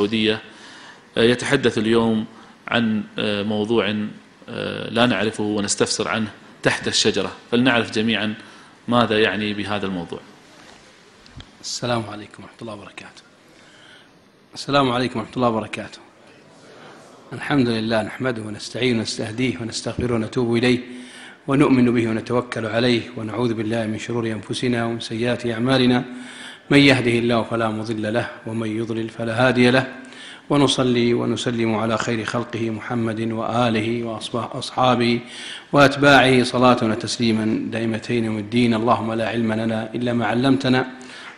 السعودية. يتحدث اليوم عن موضوع لا نعرفه ونستفسر عنه تحت الشجرة. فلنعرف جميعا ماذا يعني بهذا الموضوع. السلام عليكم ورحمة الله وبركاته. السلام عليكم ورحمة الله وبركاته. الحمد لله نحمده ونستعين ونستهديه ونستغفره ونتوب إليه ونؤمن به ونتوكل عليه ونعوذ بالله من شرور أنفسنا ومن سيئات أعمالنا. من يهده الله فلا مضل له ومن يضلل فلا هادي له. ونصلي ونسلم على خير خلقه محمد وآله وأصحابه وأتباعه صلاة وتسليما دائمتين الدين. اللهم لا علم لنا إلا ما علمتنا.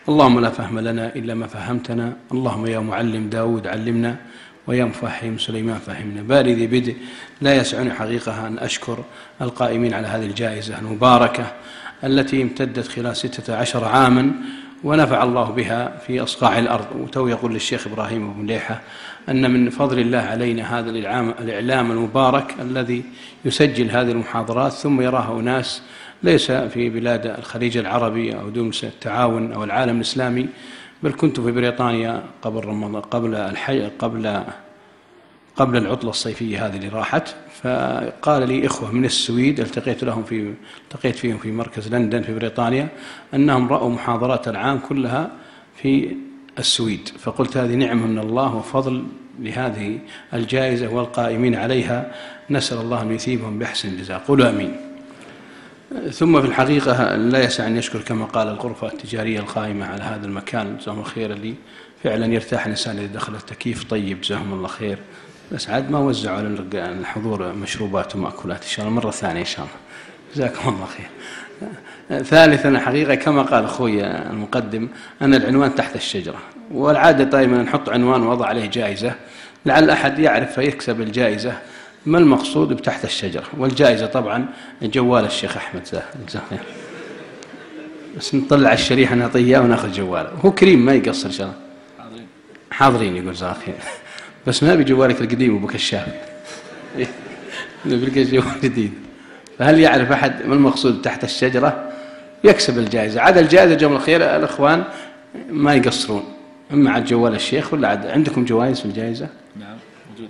اللهم لا فهم لنا إلا ما فهمتنا. اللهم يا معلم داود علمنا ويا مفهم سليمان فهمنا. باري ذي بدء لا يسعني حقيقة أن أشكر القائمين على هذه الجائزة المباركة التي امتدت خلال ستة عشر عاما. ونفع الله بها في أصقاع الأرض. وتو يقول للشيخ إبراهيم بن ليحة أن من فضل الله علينا هذا الإعلام, المبارك الذي يسجل هذه المحاضرات ثم يراها أناس ليس في بلاد الخليج العربي أو دون التعاون أو العالم الإسلامي بل كنت في بريطانيا قبل رمضان قبل الحي قبل قبل العطلة الصيفية هذه اللي راحت. فقال لي إخوة من السويد التقيت لهم في التقيت فيهم في مركز لندن في بريطانيا أنهم رأوا محاضرات العام كلها في السويد فقلت هذه نعمة من الله وفضل لهذه الجائزة والقائمين عليها نسأل الله أن يثيبهم بأحسن الجزاء قولوا أمين. ثم في الحقيقة لا يسع أن يشكر كما قال الغرفة التجارية القائمة على هذا المكان جزاهم الخير اللي فعلا يرتاح الإنسان إذا دخل التكييف. طيب جزاهم الله خير. بس عاد ما وزعوا على الحضور مشروبات ومأكولات. إن شاء الله مرة ثانية إن شاء الله. جزاكم الله خير. ثالثا حقيقة كما قال أخوي المقدم أن العنوان تحت الشجرة. والعادة دائما نحط عنوان ووضع عليه جائزة. لعل أحد يعرف فيكسب الجائزة. ما المقصود بتحت الشجرة؟ والجائزة طبعا جوال الشيخ أحمد زاهر. بس نطلع الشريحة نعطيه وناخذ جواله. هو كريم ما يقصر إن شاء الله. حاضرين. حاضرين يقول جزاك خير بس ما بجوالك القديم أبو كشاف. نبي جوال جديد. فهل يعرف أحد ما المقصود تحت الشجرة؟ يكسب الجائزة. عاد الجائزة جزاهم الخير الإخوان ما يقصرون. أما عاد جوال الشيخ ولا عاد عندكم جوائز في الجائزة؟ نعم موجود.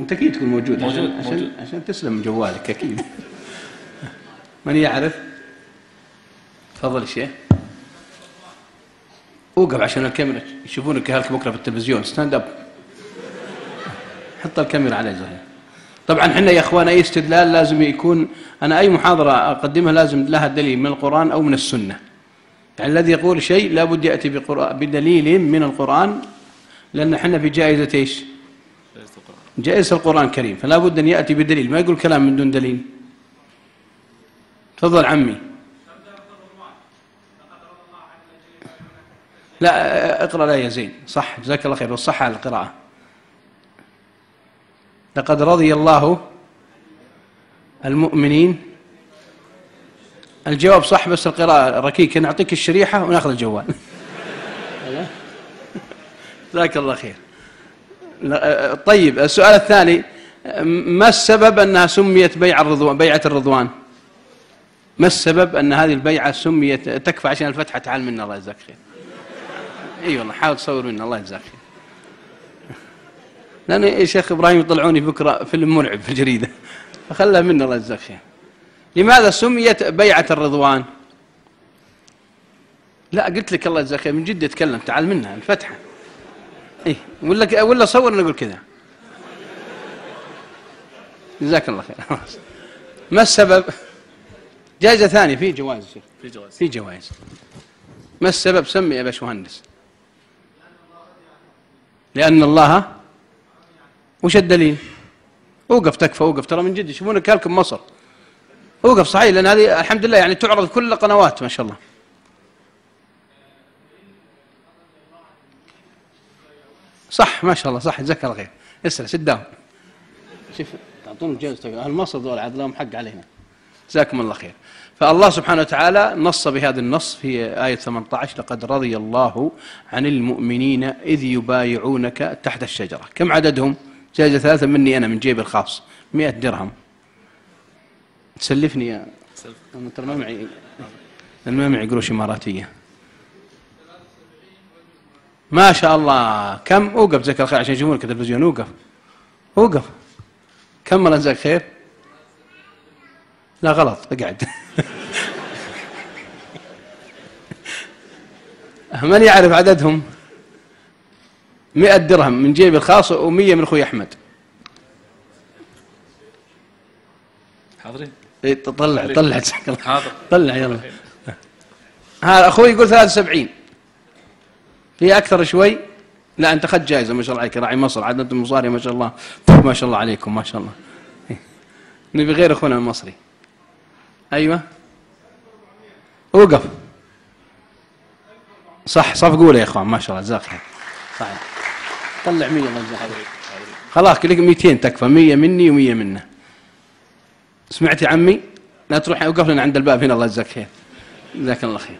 أنت أكيد تكون موجود. موجود عشان, موجود. عشان تسلم جوالك أكيد. من يعرف؟ تفضل الشيخ أوقف عشان الكاميرا يشوفونك هلك بكرة في التلفزيون. stand up حط الكاميرا على زهر طبعا إحنا يا اخوان أي استدلال لازم يكون أنا أي محاضرة أقدمها لازم لها دليل من القرآن أو من السنة. يعني الذي يقول شيء لابد يأتي بدليل من القرآن لأن إحنا في جائزة إيش؟ جائزة القرآن الكريم. فلا بد أن يأتي بدليل. ما يقول كلام من دون دليل. تفضل عمي. لا اقرأ لا يا زين. صح جزاك الله خير. والصح على القراءة. لقد رضي الله المؤمنين. الجواب صح بس القراءة ركيك. نعطيك الشريحة وناخذ الجوال. جزاك الله خير. طيب السؤال الثاني. ما السبب أنها سميت بيع الرضوان بيعة الرضوان؟ ما السبب أن هذه البيعة سميت تكفى عشان الفتحة تعال منا الله يجزاك خير. إي والله حاول تصور منا الله يجزاك خير. لأن يا شيخ إبراهيم يطلعوني بكرة فيلم مرعب في الجريدة. فخلها منا الله يجزاك خير. لماذا سميت بيعة الرضوان؟ لا قلت لك الله يجزاك خير من جد يتكلم تعال منها الفتحة. إي ولا ولا صور نقول كذا. جزاك الله خير. ما السبب؟ جائزة ثانية في جوائز في جواز في جوائز. ما السبب؟ سمي يا باشمهندس. لأن الله وش الدليل؟ أوقف تكفى أوقف. ترى من جد يشوفونك هلكم مصر. أوقف صحيح لأن هذه الحمد لله يعني تعرض كل القنوات ما شاء الله. صح ما شاء الله صح جزاك الله خير. اسرع سد داون شوف تعطون جائزة. أهل مصر دول عاد لهم حق علينا. جزاكم الله خير. فالله سبحانه وتعالى نص بهذا النص في آية 18 لقد رضي الله عن المؤمنين إذ يبايعونك تحت الشجرة. كم عددهم؟ جائزة ثلاثة مني أنا من جيبي الخاص. مئة درهم. تسلفني يا ترى ما معي ما معي قروش إماراتية. ما شاء الله. كم؟ أوقف جزاك الله خير عشان يشوفونك التلفزيون. أوقف. أوقف. كم الله جزاك خير؟ لا غلط. أقعد. من يعرف عددهم؟ مئة درهم من جيبي الخاص ومية من أخوي أحمد. حاضرين؟ إيه، طلع طلع. حاضر. طلع يلا. هذا أخوي يقول 73 في أكثر شوي؟ لا أنت أخذت جائزة ما شاء الله عليك. راعي مصر عاد أنتم مصاري ما شاء الله. ما شاء الله عليكم ما شاء الله. نبي غير أخونا المصري. أيوة. وقف صح صف قوله يا إخوان ما شاء الله جزاك خير. صحيح. طلع 100 الله يجزاك خلاص لك 200 تكفى 100 مني و100 منه. سمعت يا عمي؟ لا تروح اوقف لنا عند الباب هنا الله يجزاك خير. جزاك الله خير.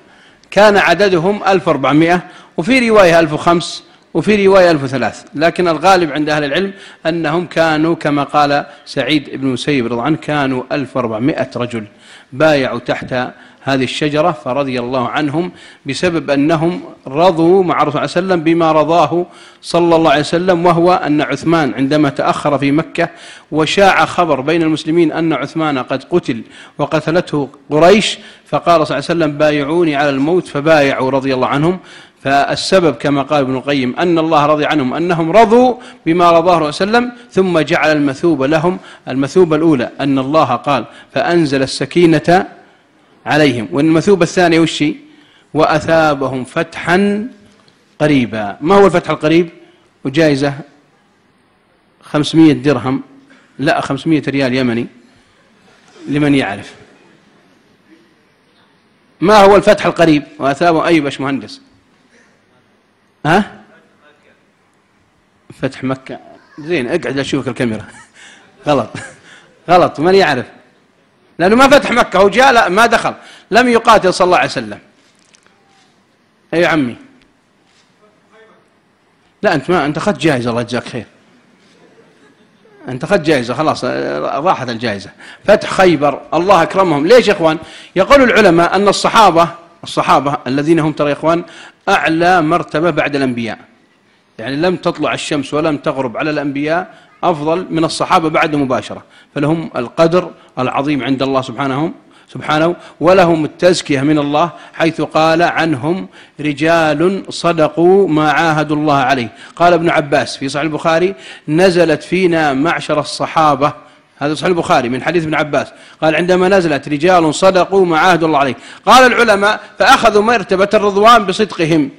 كان عددهم 1400 وفي رواية 1005 وفي رواية 1003 لكن الغالب عند أهل العلم أنهم كانوا كما قال سعيد بن مسيب رضي عنه كانوا 1400 رجل بايعوا تحت هذه الشجرة فرضي الله عنهم بسبب أنهم رضوا مع الرسول صلى الله عليه وسلم بما رضاه صلى الله عليه وسلم وهو أن عثمان عندما تأخر في مكة وشاع خبر بين المسلمين أن عثمان قد قتل وقتلته قريش فقال صلى الله عليه وسلم بايعوني على الموت فبايعوا رضي الله عنهم فالسبب كما قال ابن القيم أن الله رضي عنهم أنهم رضوا بما رضاه الله وسلم ثم جعل المثوبة لهم المثوبة الأولى أن الله قال فأنزل السكينة عليهم. والمثوبة الثانية وش؟ وأثابهم فتحا قريبا. ما هو الفتح القريب؟ وجائزة خمسمية درهم لا خمسمية ريال يمني لمن يعرف. ما هو الفتح القريب؟ وأثابهم أي باش مهندس. ها؟ فتح مكة. زين اقعد أشوفك الكاميرا. غلط. غلط من يعرف؟ لأنه ما فتح مكة هو جاء لا ما دخل. لم يقاتل صلى الله عليه وسلم. أي عمي. لا أنت ما أنت أخذت جائزة الله يجزاك خير. أنت أخذت جائزة خلاص راحت الجائزة. فتح خيبر الله أكرمهم. ليش يا إخوان؟ يقول العلماء أن الصحابة الصحابة الذين هم ترى يا إخوان أعلى مرتبة بعد الأنبياء. يعني لم تطلع الشمس ولم تغرب على الأنبياء أفضل من الصحابة بعد مباشرة. فلهم القدر العظيم عند الله سبحانه سبحانه ولهم التزكية من الله حيث قال عنهم رجال صدقوا ما عاهدوا الله عليه. قال ابن عباس في صحيح البخاري نزلت فينا معشر الصحابة هذا صحيح البخاري من حديث ابن عباس. قال عندما نزلت رجال صدقوا ما عاهدوا الله عليه. قال العلماء فأخذوا مرتبة الرضوان بصدقهم.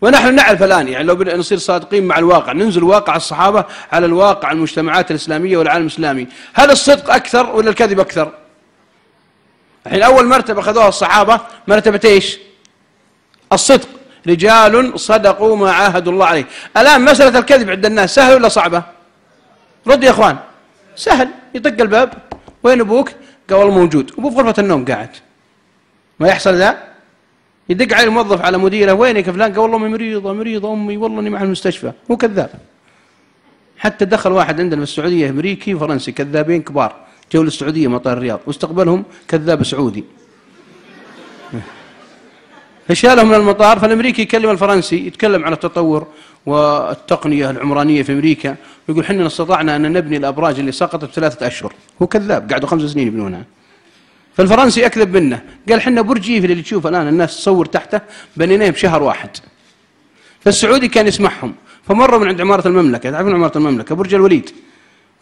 ونحن نعرف الآن يعني لو نصير صادقين مع الواقع ننزل واقع الصحابة على الواقع المجتمعات الإسلامية والعالم الإسلامي. هل الصدق أكثر ولا الكذب أكثر؟ الحين أول مرتبة أخذوها الصحابة مرتبة إيش؟ الصدق. رجال صدقوا ما عاهدوا الله عليه. الآن مسألة الكذب عند الناس سهل ولا صعبة؟ رد يا أخوان. سهل يطق الباب وين أبوك؟ قال والله موجود. أبوه في غرفة النوم قاعد. ما يحصل ذا؟ يدق على الموظف على مديره وينك فلان؟ قال والله أمي مريضة مريضة أمي والله إني مع المستشفى. هو كذاب. حتى دخل واحد عندنا في السعودية أمريكي وفرنسي كذابين كبار. جو للسعودية مطار الرياض. واستقبلهم كذاب سعودي. فشالهم من المطار فالأمريكي يكلم الفرنسي يتكلم عن التطور. والتقنية العمرانية في أمريكا ويقول إحنا استطعنا أن نبني الأبراج اللي سقطت بثلاثة أشهر. هو كذاب قعدوا خمس سنين يبنونها. فالفرنسي أكذب منه قال حنا برج ايفل اللي تشوفه الآن الناس تصور تحته بنيناه بشهر واحد. فالسعودي كان يسمعهم فمروا من عند عمارة المملكة. تعرفون عمارة المملكة؟ برج الوليد.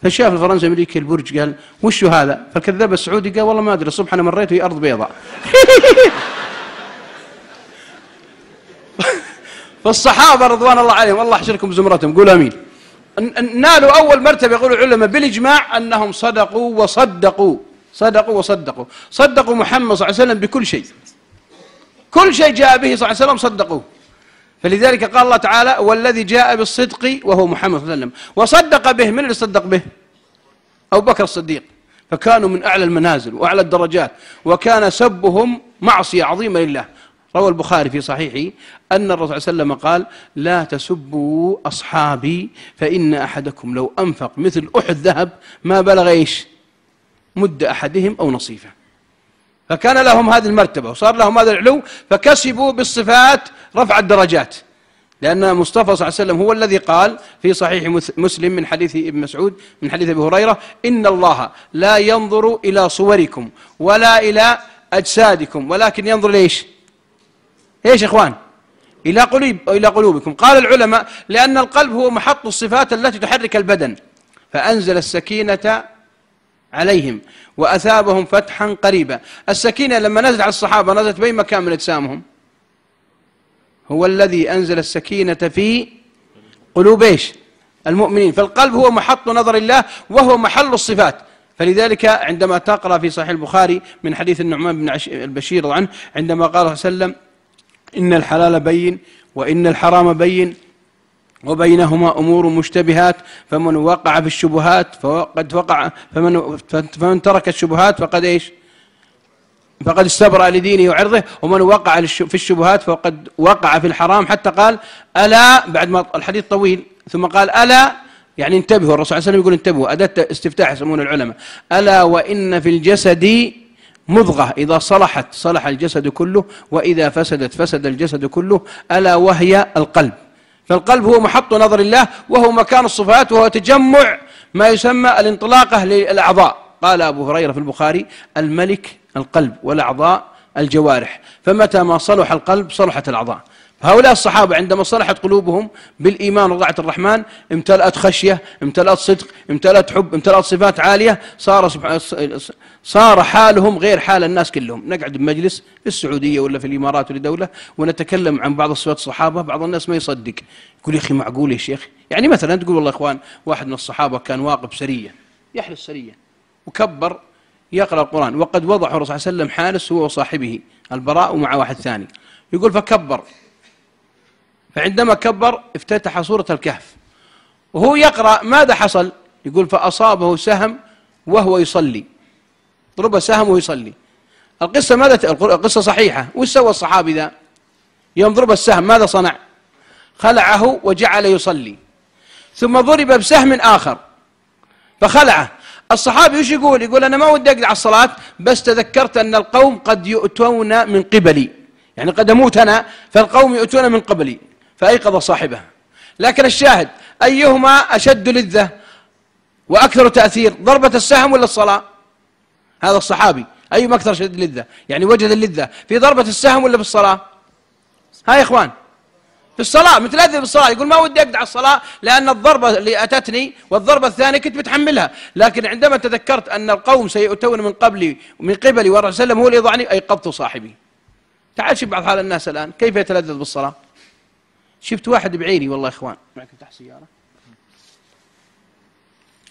فشاف الفرنسي الأمريكي البرج قال وشو هذا؟ فالكذاب السعودي قال والله ما أدري الصبح أنا مريت وهي أرض بيضاء. فالصحابة رضوان الله عليهم الله يحشركم بزمرتهم قولوا آمين. نالوا أول مرتبة يقول العلماء بالإجماع أنهم صدقوا وصدقوا صدقوا وصدقوا. صدقوا محمد صلى الله عليه وسلم بكل شيء. كل شيء جاء به صلى الله عليه وسلم صدقوه. فلذلك قال الله تعالى والذي جاء بالصدق وهو محمد صلى الله عليه وسلم. وصدق به من اللي صدق به؟ أبو بكر الصديق. فكانوا من أعلى المنازل وأعلى الدرجات وكان سبهم معصية عظيمة لله. روى البخاري في صحيحه أن الرسول صلى الله عليه وسلم قال لا تسبوا أصحابي فإن أحدكم لو أنفق مثل أحد ذهب ما بلغ إيش؟ مد أحدهم أو نصيفه. فكان لهم هذه المرتبة وصار لهم هذا العلو فكسبوا بالصفات رفع الدرجات. لأن مصطفى صلى الله عليه وسلم هو الذي قال في صحيح مسلم من حديث ابن مسعود من حديث أبي هريرة إن الله لا ينظر إلى صوركم ولا إلى أجسادكم ولكن ينظر ليش إيش إخوان؟ إلى قلوب إلى قلوبكم. قال العلماء لأن القلب هو محط الصفات التي تحرك البدن فأنزل السكينة عليهم وأثابهم فتحا قريبا. السكينة لما نزلت على الصحابة نزلت بأي مكان من أجسامهم؟ هو الذي أنزل السكينة في قلوب إيش؟ المؤمنين. فالقلب هو محط نظر الله وهو محل الصفات. فلذلك عندما تقرأ في صحيح البخاري من حديث النعمان بن البشير عنه عندما قال صلى الله عليه وسلم إن الحلال بين وإن الحرام بين وبينهما أمور مشتبهات فمن وقع في الشبهات فقد وقع فمن, فمن ترك الشبهات فقد إيش؟ فقد استبرأ لدينه وعرضه ومن وقع في الشبهات فقد وقع في الحرام حتى قال ألا بعد ما الحديث طويل ثم قال ألا يعني انتبهوا الرسول صلى الله عليه وسلم يقول انتبهوا أداة استفتاح يسمون العلماء ألا وإن في الجسد مضغة. إذا صلحت صلح الجسد كله وإذا فسدت فسد الجسد كله ألا وهي القلب. فالقلب هو محط نظر الله وهو مكان الصفات وهو تجمع ما يسمى الانطلاقة للأعضاء. قال أبو هريرة في البخاري الملك القلب والأعضاء الجوارح. فمتى ما صلح القلب صلحت الأعضاء. هؤلاء الصحابة عندما صلحت قلوبهم بالإيمان وطاعة الرحمن امتلأت خشية امتلأت صدق امتلأت حب امتلأت صفات عالية صار صار حالهم غير حال الناس كلهم. نقعد بمجلس في السعودية ولا في الإمارات ولا دولة ونتكلم عن بعض صفات الصحابة بعض الناس ما يصدق. يقول يا أخي معقول يا شيخ؟ يعني مثلا تقول والله إخوان واحد من الصحابة كان واقف سرية يحرس سرية وكبر يقرأ القرآن وقد وضعه الرسول صلى الله عليه وسلم حارس هو وصاحبه البراء ومع واحد ثاني. يقول فكبر. فعندما كبر افتتح سورة الكهف. وهو يقرأ ماذا حصل؟ يقول فأصابه سهم وهو يصلي. ضرب سهم وهو يصلي. القصة ماذا القصة صحيحة. وش سوى الصحابي ذا؟ يوم ضرب السهم ماذا صنع؟ خلعه وجعل يصلي. ثم ضرب بسهم آخر. فخلعه. الصحابي وش يقول؟ يقول أنا ما ودي أقلع الصلاة بس تذكرت أن القوم قد يؤتون من قبلي. يعني قد أموت أنا فالقوم يؤتون من قبلي. فأيقظ صاحبه. لكن الشاهد أيهما أشد لذة وأكثر تأثير ضربة السهم ولا الصلاة؟ هذا الصحابي أيهما أكثر شد لذة؟ يعني وجد اللذة في ضربة السهم ولا في الصلاة؟ ها يا إخوان في الصلاة متلذذ بالصلاة يقول ما ودي أقدع الصلاة لأن الضربة اللي أتتني والضربة الثانية كنت بتحملها لكن عندما تذكرت أن القوم سيؤتون من قبلي من قبلي والرسول هو اللي يضعني أيقظت صاحبي. تعال شوف بعض حال الناس الآن كيف يتلذذ بالصلاة؟ شفت واحد بعيني والله يا إخوان. معكم تحت سياره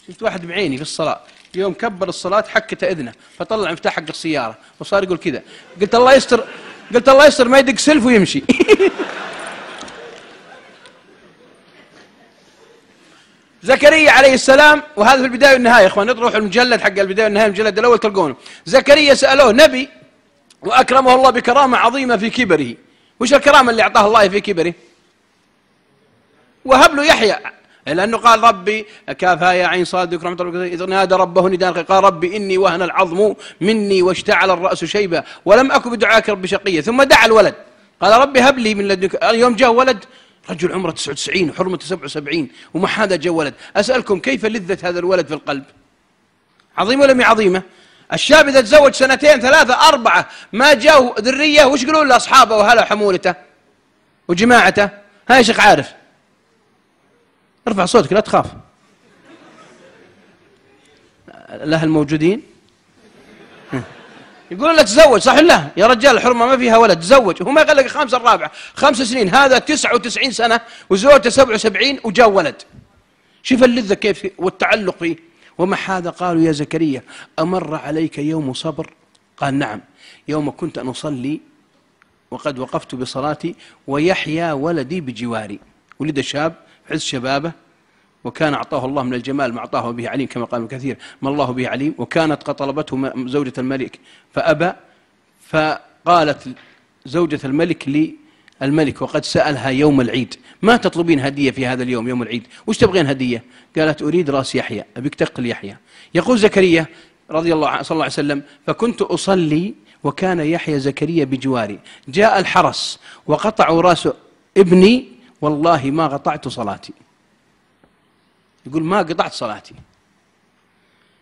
شفت واحد بعيني في الصلاة. يوم كبر الصلاة حكت إذنه فطلع مفتاح حق السيارة وصار يقول كذا. قلت الله يستر قلت الله يستر ما يدق سلف ويمشي. زكريا عليه السلام وهذا في البداية والنهاية يا إخوان نروح المجلد حق البداية والنهاية المجلد الأول تلقونه. زكريا سألوه نبي وأكرمه الله بكرامة عظيمة في كبره. وش الكرامة اللي اعطاها الله في كبره؟ وهب له يحيى. لأنه قال ربي كافها يا عين صاد ذكر رحمة إذ نادى ربه نداء قال ربي إني وهن العظم مني واشتعل الرأس شيبا ولم أكن بدعاك ربي شقيا ثم دعا الولد. قال ربي هب لي من لدنك. يوم جاء ولد. رجل عمره 99 وحرمته 77 وما هذا جاء ولد. أسألكم كيف لذة هذا الولد في القلب؟ عظيمة ولا عظيمة؟ الشاب إذا تزوج سنتين ثلاثة أربعة ما جاء ذرية وش يقولون لأصحابه وهلا حمولته وجماعته؟ ها يا شيخ عارف. ارفع صوتك لا تخاف. الأهل موجودين يقولون لك تزوج صح لا؟ يا رجال الحرمة ما فيها ولد تزوج. هو ما يقول لك خمسة الرابعة. خمس سنين هذا تسعة وتسعين سنة وزوجته سبعة وسبعين وجاء ولد. شوف اللذة كيف والتعلق فيه. ومع هذا قالوا يا زكريا أمر عليك يوم صبر؟ قال نعم. يوم كنت أن أصلي وقد وقفت بصلاتي ويحيى ولدي بجواري. ولد شاب عز شبابه وكان أعطاه الله من الجمال ما أعطاه به عليم كما قال كثير ما الله به عليم وكانت قد طلبته زوجة الملك فأبى فقالت زوجة الملك للملك وقد سألها يوم العيد ما تطلبين هدية في هذا اليوم يوم العيد؟ وش تبغين هدية؟ قالت أريد رأس يحيى أبيك تقتل يحيى. يقول زكريا رضي الله صلى الله عليه وسلم فكنت أصلي وكان يحيى زكريا بجواري جاء الحرس وقطعوا رأس ابني والله ما قطعت صلاتي. يقول ما قطعت صلاتي.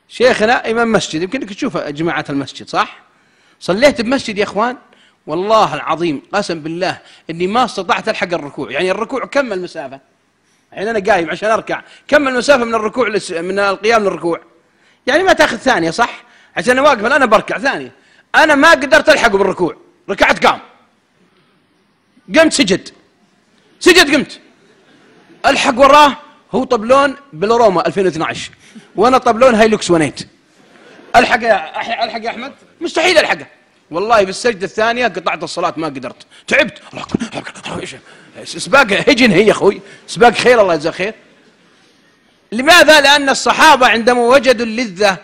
شيخنا إمام مسجد يمكنك تشوف جماعة المسجد صح؟ صليت بمسجد يا إخوان؟ والله العظيم قسم بالله إني ما استطعت ألحق الركوع. يعني الركوع كم المسافة؟ الحين أنا قايم عشان أركع. كم المسافة من الركوع لس... من القيام للركوع؟ يعني ما تأخذ ثانية صح؟ عشان أنا واقف أنا بركع ثانية أنا ما قدرت الحقه بالركوع. ركعت قام. قمت سجد. سجد قمت. ألحق وراه هو طبلون بلوروما 2012 وأنا طبلون هايلوكس ونيت. ألحق يا ألحق يا أحمد؟ مستحيل ألحقه. والله في السجدة الثانية قطعت الصلاة ما قدرت. تعبت. سباق هجن هي أخوي. سباق خير الله يجزاه خير. لماذا؟ لأن الصحابة عندما وجدوا اللذة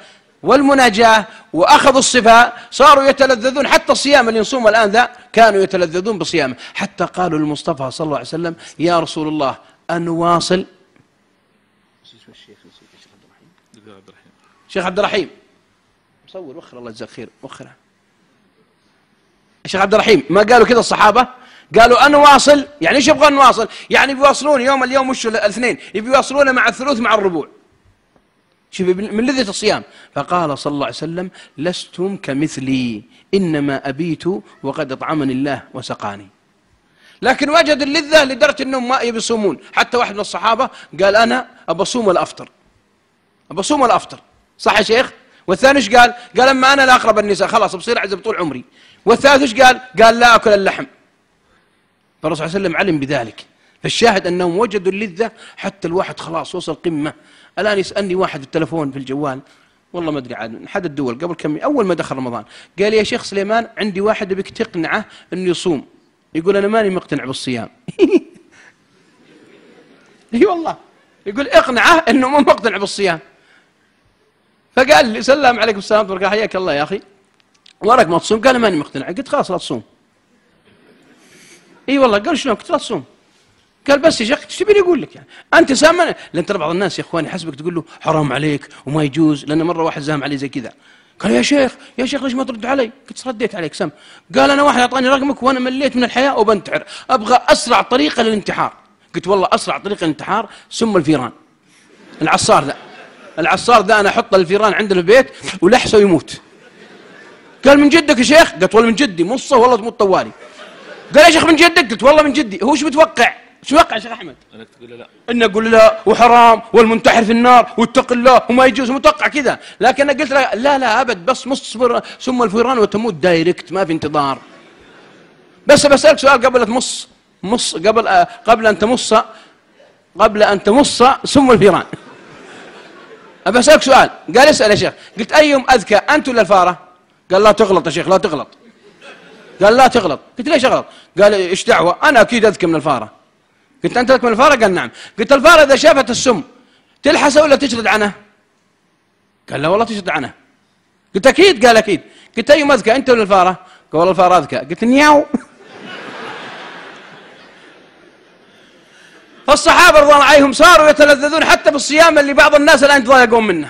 والمناجاة وأخذوا الصفاء صاروا يتلذذون حتى الصيام اللي نصوم الآن ذا كانوا يتلذذون بصيامه. حتى قالوا للمصطفى صلى الله عليه وسلم يا رسول الله أنواصل. شيخ عبد الرحيم. مصور وخر الله يجزاك خير وخره. الشيخ عبد الرحيم ما قالوا كذا الصحابة؟ قالوا أنا واصل يعني إيش يبغى نواصل يعني بيواصلون يوم اليوم وش الاثنين؟ يبي يواصلون مع الثلث مع الربوع. شوف من لذة الصيام. فقال صلى الله عليه وسلم لستم كمثلي إنما أبيت وقد أطعمني الله وسقاني. لكن وجد اللذة لدرجة أنهم ما يصومون حتى واحد من الصحابة قال أنا أبى أصوم ولا أفطر أبى أصوم ولا أفطر صح يا شيخ؟ والثاني إيش قال؟ قال أما أنا لا أقرب النساء. خلاص بصير أعزب طول عمري. والثالث إيش قال؟ قال لا أكل اللحم. فالرسول صلى الله عليه وسلم علم بذلك. فالشاهد أنهم وجدوا اللذة حتى الواحد خلاص وصل قمة. الآن يسألني واحد في التلفون في الجوال والله ما أدري عاد احد الدول قبل كم أول ما دخل رمضان قال لي يا شيخ سليمان عندي واحد بك تقنعه إنه يصوم. يقول أنا ماني مقتنع بالصيام. أي والله. يقول اقنعه إنه مو مقتنع بالصيام. فقال لي سلام عليكم السلام ورحمة حياك الله يا أخي. وراك ما تصوم؟ قال ماني مقتنع. قلت خلاص لا تصوم. أي والله قال شلون؟ قلت لا تصوم. قال بس يا شيخ إيش تبيني أقول لك يعني؟ أنت سامن لأن ترى بعض الناس يا إخواني حسبك تقول له حرام عليك وما يجوز لأن مرة واحد زام علي زي كذا. قال يا شيخ يا شيخ ليش ما ترد علي؟ قلت رديت عليك سم قال أنا واحد أعطاني رقمك وأنا مليت من الحياة وبنتحر أبغى أسرع طريقه للانتحار. قلت والله أسرع طريقه للانتحار سم الفيران. العصار ذا. العصار ذا أنا أحط الفيران عندنا في البيت ولحسه يموت. قال من جدك يا شيخ؟ قلت والله من جدي مصه والله تموت طوالي قال يا شيخ من جدك؟ قلت والله من جدي. هو إيش متوقع؟ إيش متوقع يا شيخ أحمد؟ أنك تقول له لا. إن أقول لا وحرام والمنتحر في النار واتق الله وما يجوز متوقع كذا. لكن أنا قلت له لا لا أبد بس مص سم الفيران وتموت direct ما في انتظار. بس بسألك سؤال قبل تمص مص قبل قبل أن تمص قبل أن تمص سم الفيران. ابى أسألك سؤال. قال اسأل يا شيخ. قلت ايهم أذكى أنت ولا الفارة؟ قال لا تغلط يا شيخ لا تغلط. قال لا تغلط. قلت ليش أغلط؟ قال إيش دعوة؟ أنا أكيد أذكى من الفارة. قلت أنت اذكى من الفاره قال نعم. قلت الفاره إذا شافت السم تلحسه ولا تشرد عنه؟ قال لا والله تشرد عنه. قلت أكيد قال أكيد. قلت ايهم اذكى أنت ولا الفارة؟ قال والله الفارة أذكى. قلت نياو. فالصحابة رضوان عليهم صاروا يتلذذون حتى بالصيام اللي بعض الناس الآن يتضايقون منه.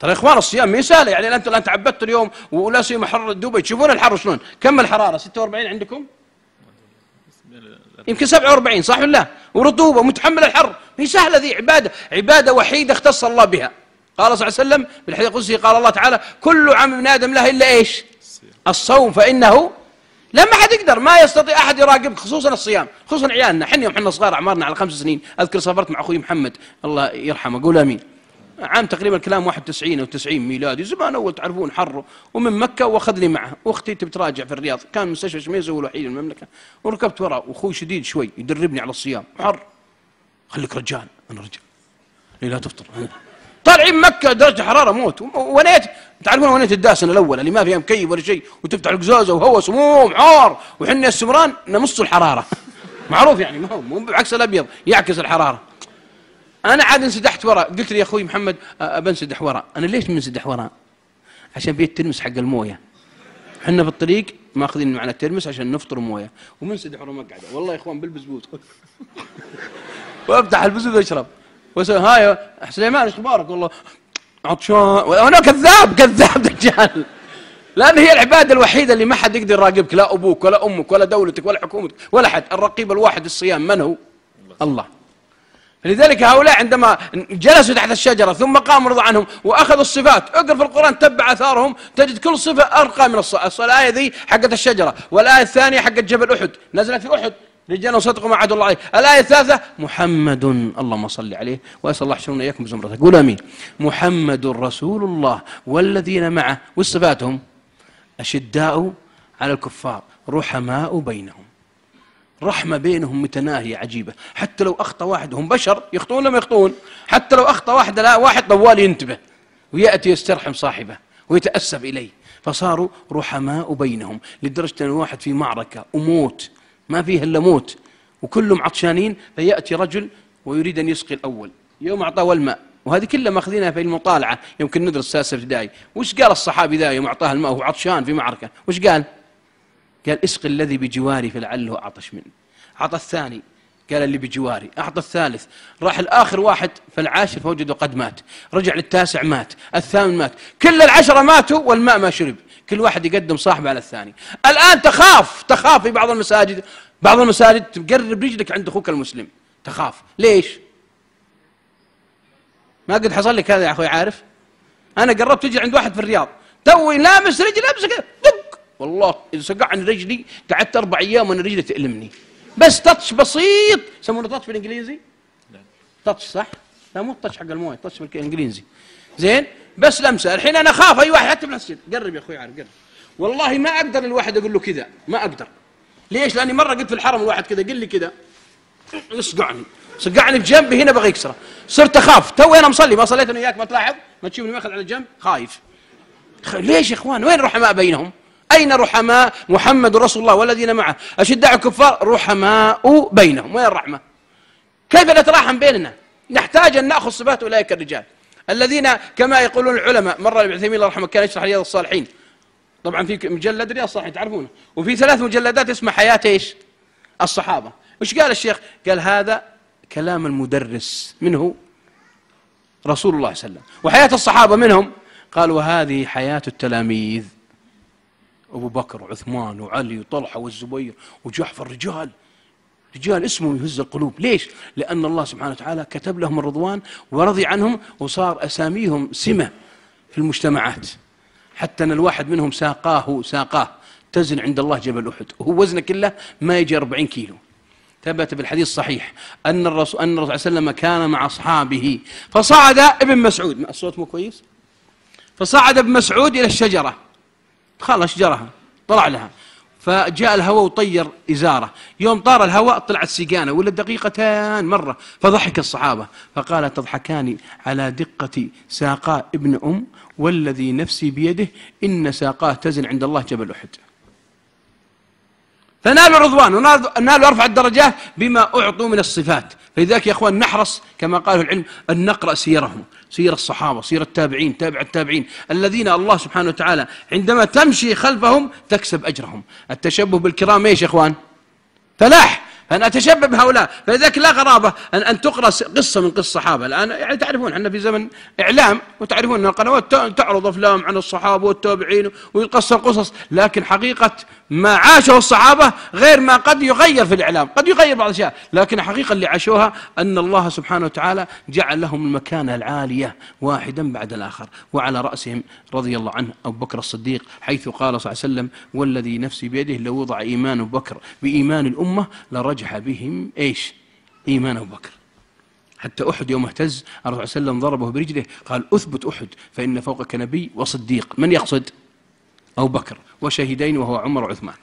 ترى يا إخوان الصيام ما سهل يعني أنتم الآن تعبدتوا اليوم ولا سيما حر دبي تشوفون الحر شلون. كم الحرارة؟ 46 عندكم؟ يمكن 47 صح ولا لا؟ ورطوبة متحمل الحر. ما هي سهلة ذي عبادة عبادة وحيدة اختص الله بها. قال صلى الله عليه وسلم في الحديث القدسي قال الله تعالى كل عام ابن آدم له إلا إيش؟ الصوم فإنه لما حد يقدر ما يستطيع أحد يراقبك خصوصا الصيام خصوصا عيالنا. حنا يوم حنا صغار أعمارنا على خمس سنين. أذكر سافرت مع أخوي محمد الله يرحمه قول آمين. عام تقريبا الكلام 91 أو 90 ميلادي. زمان أول تعرفون حر ومن مكة وأخذ لي معه. واختي تبي تراجع في الرياض. كان مستشفى شميزة هو الوحيد المملكة. وركبت وراه وأخوي شديد شوي يدربني على الصيام. حر. خليك رجال أنا رجال. ليه لا تفطر. طالعين مكة درجة حرارة موت. ونيت تعرفون ونيت الداسن الأول اللي ما فيها مكيف ولا شيء. وتفتح القزازة وهواء سموم حار وحنا السمران نمص الحرارة. معروف يعني ما هو مو بعكس الأبيض يعكس الحرارة. أنا عاد انسدحت وراء. قلت لي يا أخوي محمد بنسدح وراء. أنا ليش بنسدح وراء؟ عشان بيت ترمس حق الموية. إحنا في الطريق ماخذين معنا الترمس عشان نفطر موية. ومنسدح ورا مقعده والله يا إخوان بالبزبوط وأفتح البزبوط وأشرب. وأسوي هاي سليمان إيش أخبارك؟ والله عطشان. وأنا كذاب كذاب دجال لأن هي العبادة الوحيدة اللي ما حد يقدر يراقبك. لا أبوك ولا أمك ولا دولتك ولا حكومتك ولا حد. الرقيب الواحد الصيام من هو؟ الله. لذلك هؤلاء عندما جلسوا تحت الشجرة ثم قاموا رضا عنهم وأخذوا الصفات اقرأ في القرآن تبع أثارهم تجد كل صفة أرقى من الصلاة الآية ذي حقت الشجرة والآية الثانية حقت جبل أحد نزلت في أحد رجال صدقوا ما عهد الله عليه الآية الثالثة محمد اللهم صل عليه وأسأل الله يحشرنا إياكم بزمرته قول أمين محمد رسول الله والذين معه وصفاتهم أشداء على الكفار رحماء بينهم. رحمة بينهم متناهية عجيبة. حتى لو أخطأ واحد هم بشر يخطئون لما يخطئون. حتى لو أخطأ واحد لا واحد طوال ينتبه. ويأتي يسترحم صاحبه ويتأسف إليه. فصاروا رحماء بينهم لدرجة أن واحد في معركة وموت ما فيه إلا موت وكلهم عطشانين. فيأتي رجل ويريد أن يسقي الأول. يوم أعطاه الماء وهذه كلها مأخذينها في المطالعة يمكن ندرس ساسة ابتدائي. وش قال الصحابي ذا يوم أعطاه الماء؟ وهو عطشان في معركة. وش قال؟ قال اسقي الذي بجواري فلعله أعطش منه. أعطى الثاني قال اللي بجواري. أعطى الثالث راح الآخر واحد فالعاشر فوجده قد مات. رجع للتاسع مات الثامن مات. كل العشرة ماتوا والماء ما شرب. كل واحد يقدم صاحبه على الثاني. الآن تخاف تخاف في بعض المساجد. بعض المساجد تقرب رجلك عند أخوك المسلم. تخاف. ليش؟ ما قد حصل لك هذا يا أخوي عارف؟ أنا قربت تجي عند واحد في الرياض. توي لامس رجلي امسك دق والله إذا سقعني رجلي قعدت أربع أيام وأنا رجلي تألمني. بس تاتش بسيط. يسمونه تاتش بالإنجليزي؟ تاتش صح؟ لا مو التاتش حق الموية تاتش بالإنجليزي. زين؟ بس لمسه الحين أنا أخاف أي واحد حتى السجن قرب يا أخوي عارف قرب. والله ما أقدر الواحد أقول له كذا. ما أقدر. ليش؟ لأني مرة قلت في الحرم الواحد كذا قل لي كذا. يصقعني صقعني بجنبي هنا بغى يكسره صرت أخاف. تو أنا مصلي ما صليت أنا وياك ما تلاحظ؟ ما تشوفني ماخذ على جنب خايف. ليش يا إخوان؟ وين رحماء بينهم؟ أين رحماء محمد رسول الله والذين معه؟ أشداء الكفار رحماء بينهم. وين الرحمة؟ كيف نتراحم بيننا؟ نحتاج أن نأخذ صفات أولئك الرجال الذين كما يقولون العلماء مرة ابن عثيمين الله يرحمه كان يشرح رياض الصالحين. طبعا في مجلد رياض الصالحين تعرفونه؟ وفي ثلاث مجلدات اسمها حياة إيش؟ الصحابة. وش قال الشيخ؟ قال هذا كلام المدرس. منه رسول الله صلى الله عليه وسلم. وحياة الصحابة منهم؟ قال وهذه حياة التلاميذ. أبو بكر وعثمان وعلي وطلحة والزبير وجعفر رجال رجال اسمهم يهز القلوب. ليش؟ لأن الله سبحانه وتعالى كتب لهم الرضوان ورضي عنهم وصار أساميهم سمة في المجتمعات. حتى أن الواحد منهم ساقاه ساقاه. تزن عند الله جبل أحد. وهو وزنه كله ما يجي 40 كيلو. ثبت بالحديث الصحيح أن الرسول أن الرسول صلى الله عليه وسلم كان مع أصحابه. فصعد ابن مسعود. الصوت مو كويس؟ فصعد ابن مسعود إلى الشجرة. خلص شجرها طلع لها. فجاء الهواء وطير إزاره. يوم طار الهواء طلعت سيقانة ولا دقيقتان مرة. فضحك الصحابة. فقال تضحكان على دقة ساقاء ابن أم والذي نفسي بيده إن ساقاه تزن عند الله جبل أحد. فنالوا الرضوان ونالوا أرفع الدرجات بما أعطوا من الصفات. فلذلك يا أخوان نحرص كما قالوا العلم أن نقرأ سيرهم سير الصحابة سير التابعين تابع التابعين. الذين الله سبحانه وتعالى عندما تمشي خلفهم تكسب أجرهم. التشبه بالكرام إيش يا أخوان؟ فلاح أن أتشبه بهؤلاء. فلذلك لا غرابة أن, أن تقرأ قصة من قصة الصحابة الآن يعني تعرفون إحنا في زمن إعلام وتعرفون أن القنوات تعرض أفلام عن الصحابة والتابعين ويقصر قصص لكن حقيقة ما عاشه الصحابة غير ما قد يغير في الإعلام. قد يغير بعض الأشياء. لكن حقيقة اللي عاشوها أن الله سبحانه وتعالى جعل لهم المكانة العالية واحدا بعد الآخر. وعلى رأسهم رضي الله عنه أبو بكر الصديق حيث قال صلى الله عليه وسلم والذي نفسي بيده لو وضع إيمان بكر بإيمان الأمة لرجح بهم إيش؟ إيمان أبو بكر. حتى أحد يوم اهتز الرسول صلى الله عليه وسلم ضربه برجله قال أثبت أحد فإن فوقك نبي وصديق. من يقصد؟ أبو بكر. وشهيدين وهو عمر وعثمان.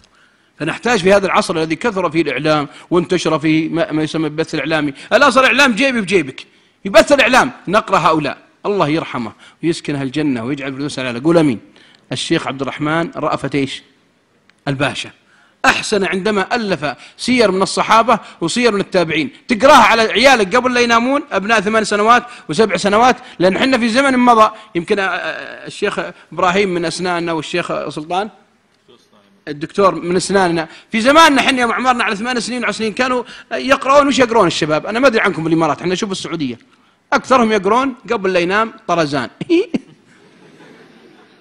فنحتاج في هذا العصر الذي كثر فيه الإعلام وانتشر فيه ما يسمى بالبث الإعلامي. الآن صار الإعلام جيبي بجيبك. يبث الإعلام. نقرأ هؤلاء. الله يرحمه ويسكنها الجنة ويجعل فردوس على قول أمين. الشيخ عبد الرحمن رأفت إيش؟ الباشا. أحسن عندما ألف سير من الصحابة وسير من التابعين. تقراها على عيالك قبل لا ينامون أبناء ثمان سنوات وسبع سنوات لأن حنا في زمن مضى. يمكن الشيخ إبراهيم من أسناننا والشيخ سلطان؟ الدكتور من أسناننا. في زماننا إحنا يوم عمرنا على ثمان سنين وعشر سنين كانوا يقرؤون وش يقرون الشباب؟ أنا ما أدري عنكم بالامارات إحنا نشوف السعودية. أكثرهم يقرون قبل لا ينام طرزان.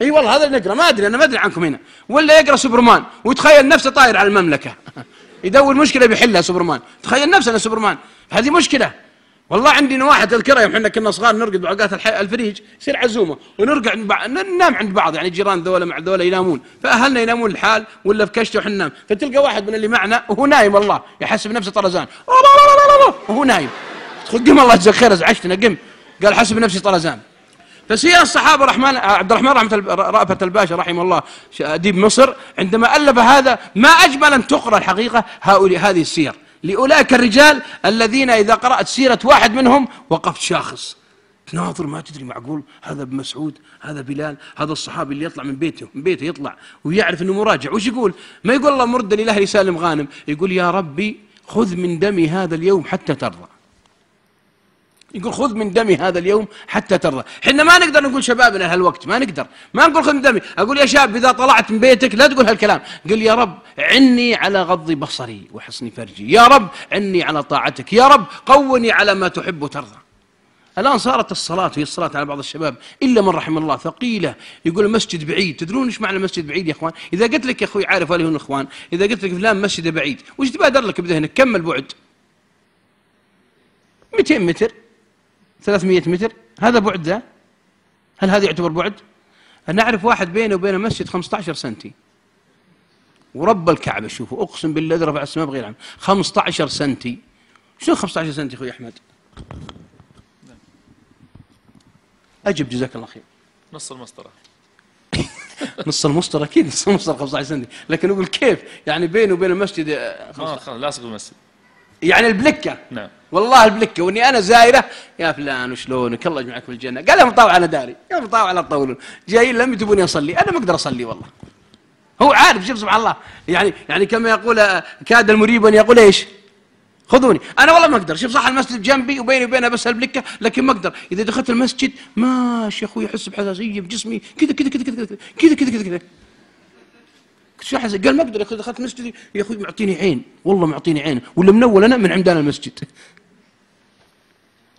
إي والله هذا اللي نقرأ ما أدري أنا ما أدري عنكم هنا. ولا يقرأ سوبرمان. ويتخيل نفسه طاير على المملكة. يدور مشكلة بيحلها سوبرمان. تخيل نفسه أنا سوبرمان. هذه مشكلة. والله عندنا واحد اذكره يوم إحنا كنا صغار نرقد بعقات الفريج يصير عزومة. ونرقع ننام عند بعض يعني جيران ذولا مع ذولا ينامون. فأهلنا ينامون الحال ولا في كشته وحنا ننام. فتلقى واحد من اللي معنا وهو نايم والله. يحسب نفسه طرزان. وهو نايم. قم الله يجزاك خير أزعجتنا قم. قال حسب نفسي طرزان. فسير الصحابة الرحمن عبد الرحمن رحمة رأفت الباشا رحمه الله أديب مصر عندما ألف هذا ما أجمل أن تقرأ الحقيقة هؤلاء هذه السير. لأولئك الرجال الذين إذا قرأت سيرة واحد منهم وقفت شاخص. تناظر ما تدري معقول؟ هذا ابن مسعود هذا بلال هذا الصحابي اللي يطلع من بيته من بيته يطلع ويعرف إنه مراجع. وش يقول؟ ما يقول الله مرد لله سالم غانم يقول يا ربي خذ من دمي هذا اليوم حتى ترضى. يقول خذ من دمي هذا اليوم حتى ترضى إحنا ما نقدر نقول شبابنا هالوقت ما نقدر. ما نقول خذ من دمي. أقول يا شاب إذا طلعت من بيتك لا تقول هالكلام. قل يا رب عني على غض بصري وحسن فرجي. يا رب عني على طاعتك. يا رب قوني على ما تحب وترضى. الآن صارت الصلاة هي الصلاة على بعض الشباب إلا من رحم الله. ثقيلة. يقول المسجد بعيد. تدرون إيش معنى المسجد بعيد يا إخوان؟ إذا قلت لك يا أخوي عارف ولا الإخوان إذا قلت لك فلان مسجد بعيد. وش تبادر لك بذهنك؟ كم البعد 200 متر. 300 متر. هذا بعد ذا هل هذا يعتبر بعد؟ أنا أعرف واحد بينه وبين المسجد 15 سنتي. ورب الكعبة شوفوا أقسم بالله رفع السماء بغير عمل 15 سنتي. شنو 15 سنتي أخوي أحمد؟ أجب جزاك الله خير. نص المسطرة. نص المسطرة أكيد نص المسطرة 15 سنتي. لكن أقول كيف؟ يعني بينه وبين المسجد لاصق بالمسجد يعني البلكة. نعم. والله البلكة وإني أنا زايرة. يا فلان وشلونك؟ الله يجمعك في الجنة. قال يا مطاوع أنا داري. يا مطاوع لا تطولون جايين لم تبوني أصلي. أنا ما أقدر أصلي والله. هو عارف شوف سبحان الله. يعني يعني كما يقول كاد المريب أن يقول إيش؟ خذوني. أنا والله ما أقدر. شوف صح المسجد جنبي وبيني وبينها بس البلكة لكن ما أقدر. إذا دخلت المسجد ماشي يا أخوي أحس بحساسية في جسمي كذا كذا كذا كذا كذا كذا كذا كذا. شو حسن قال ما أقدر يا دخلت المسجد يا أخوي معطيني عين. والله معطيني عين. ولا منول أنا من عمدان المسجد.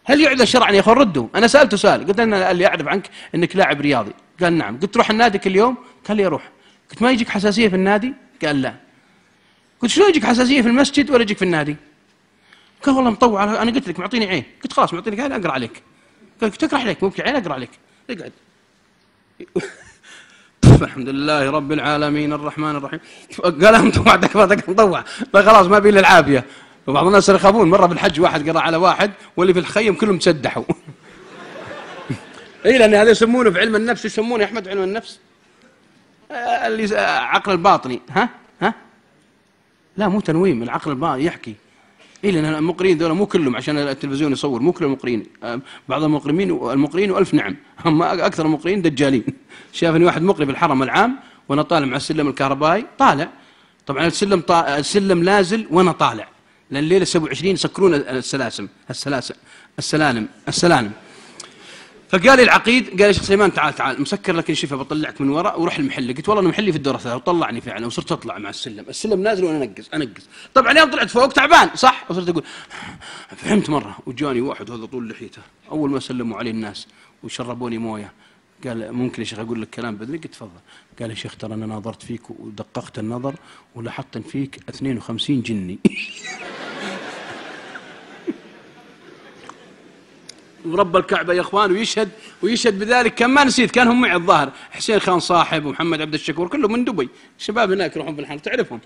هل يعذر شرعا يا أخوان؟ ردوا. أنا سألته سؤال. قلت أنا اللي أعرف عنك إنك لاعب رياضي. قال نعم. قلت تروح النادي كل يوم؟ قال لي أروح. قلت ما يجيك حساسية في النادي؟ قال لا. قلت شلون يجيك حساسية في المسجد ولا يجيك في النادي؟ قال والله مطوع أنا قلت لك معطيني عين. قلت خلاص معطيني عين أقرأ عليك. قال تقرأ عليك ممكن عين أقرأ عليك. اقعد الحمد لله رب العالمين الرحمن الرحيم. قال مطوع تكفى مطوع خلاص ما بي الا العافية. وبعض الناس يخافون مرة بالحج واحد قرأ على واحد واللي في الخيم كلهم تسدحوا اي لأن هذا يسمونه في علم النفس يسمونه يا أحمد علم النفس. آه، اللي آه، عقل الباطني. ها؟ ها؟ لا مو تنويم العقل الباطني يحكي. اي لأن المقرين ذولا مو كلهم عشان التلفزيون يصور مو كل المقرين بعض المقرمين المقرين وألف نعم. هم أكثر المقرين دجالين. شافني واحد مقري في الحرم العام وأنا طالع مع السلم الكهربائي طالع. طبعا السلم طا... السلم نازل وأنا طالع. لأن الليلة 27 يسكرون السلاسم السلاسل السلالم السلالم. فقال لي العقيد قال يا شيخ سليمان تعال تعال مسكر لك الشفه بطلعك من وراء وروح المحل. قلت والله أنا محلي في الدور الثالث. وطلعني فعلا وصرت أطلع مع السلم. السلم نازل وأنا أنقز أنقز. طبعا يوم طلعت فوق تعبان صح؟ وصرت أقول فهمت مرة. وجاني واحد هذا طول لحيته. أول ما سلموا علي الناس وشربوني موية قال ممكن يا شيخ أقول لك كلام بدري؟ قلت تفضل. قال يا شيخ ترى أنا ناظرت فيك ودققت النظر ولاحظت فيك 52 جني. ورب الكعبة يا إخوان ويشهد ويشهد بذلك. كان ما نسيت كان هم معي الظاهر. حسين خان صاحب ومحمد عبد الشكور كلهم من دبي. شباب هناك يروحون في الحرم تعرفهم؟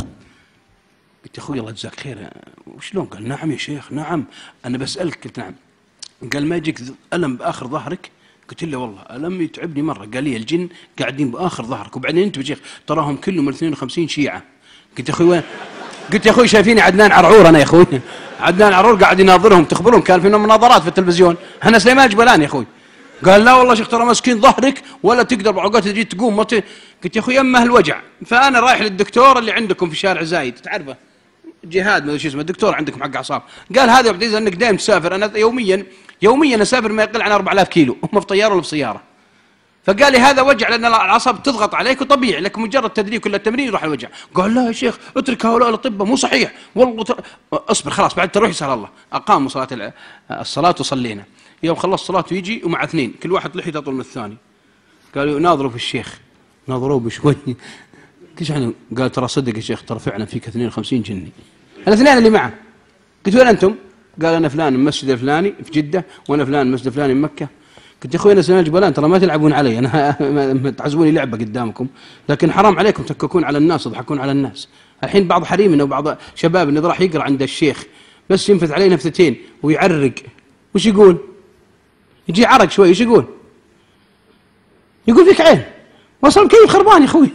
قلت يا أخوي الله يجزاك خير. وشلون قال نعم يا شيخ نعم. أنا بسألك قلت نعم. قال ما يجيك ألم بآخر ظهرك؟ قلت له والله ألم يتعبني مرة. قال لي الجن قاعدين بآخر ظهرك. وبعدين أنت يا شيخ تراهم كلهم 52 شيعة. قلت يا أخوي وين؟ قلت يا أخوي شايفيني عدنان عرعور أنا يا أخوي. عدنان عرعور قاعد يناظرهم تخبرون كان في مناظرات في التلفزيون. أنا سليمان جبلان يا أخوي. قال لا والله شيخ ترى مسكين ظهرك ولا تقدر بعقات تجي تقوم. ما ت... قلت يا أخوي اما الوجع. فأنا رايح للدكتور اللي عندكم في شارع زايد. تعرفه؟ جهاد ما شو اسمه. الدكتور عندكم حق أعصاب. قال هذا يا عبد العزيز إنك دائما تسافر. أنا يوميا يوميا أسافر ما يقل عن 4000 كيلو. هم في طيارة ولا في سيارة؟ فقال لي هذا وجع لأن العصب تضغط عليك وطبيعي لكن مجرد تدريب كل التمرين يروح الوجع. قال لا يا شيخ اترك هؤلاء الأطباء مو صحيح. والله تر... اصبر خلاص بعد تروح يسأل الله. أقاموا صلاة الصلاة وصلينا. يوم خلص الصلاة ويجي ومع اثنين كل واحد لحيته اطول من الثاني. قالوا يناظروا في الشيخ نظروه بشوي. قلت يعني؟ قال ترى صدق يا شيخ ترى فعلا فيك 52 جني. الاثنين اللي معه. قلت وين أنتم؟ قال أنا فلان المسجد الفلاني في جدة وأنا فلان المسجد الفلاني في مكة. قلت يا أخوي أنا سنة الجبلان ترى ما تلعبون علي أنا تعزوني لعبة قدامكم لكن حرام عليكم تككون على الناس تضحكون على الناس. الحين بعض حريمنا وبعض شبابنا اذا راح يقرأ عند الشيخ بس ينفث عليه نفثتين ويعرق. وش يقول؟ يجي عرق شوي إيش يقول؟ يقول فيك عين. وصل مكيف خربان يا أخوي؟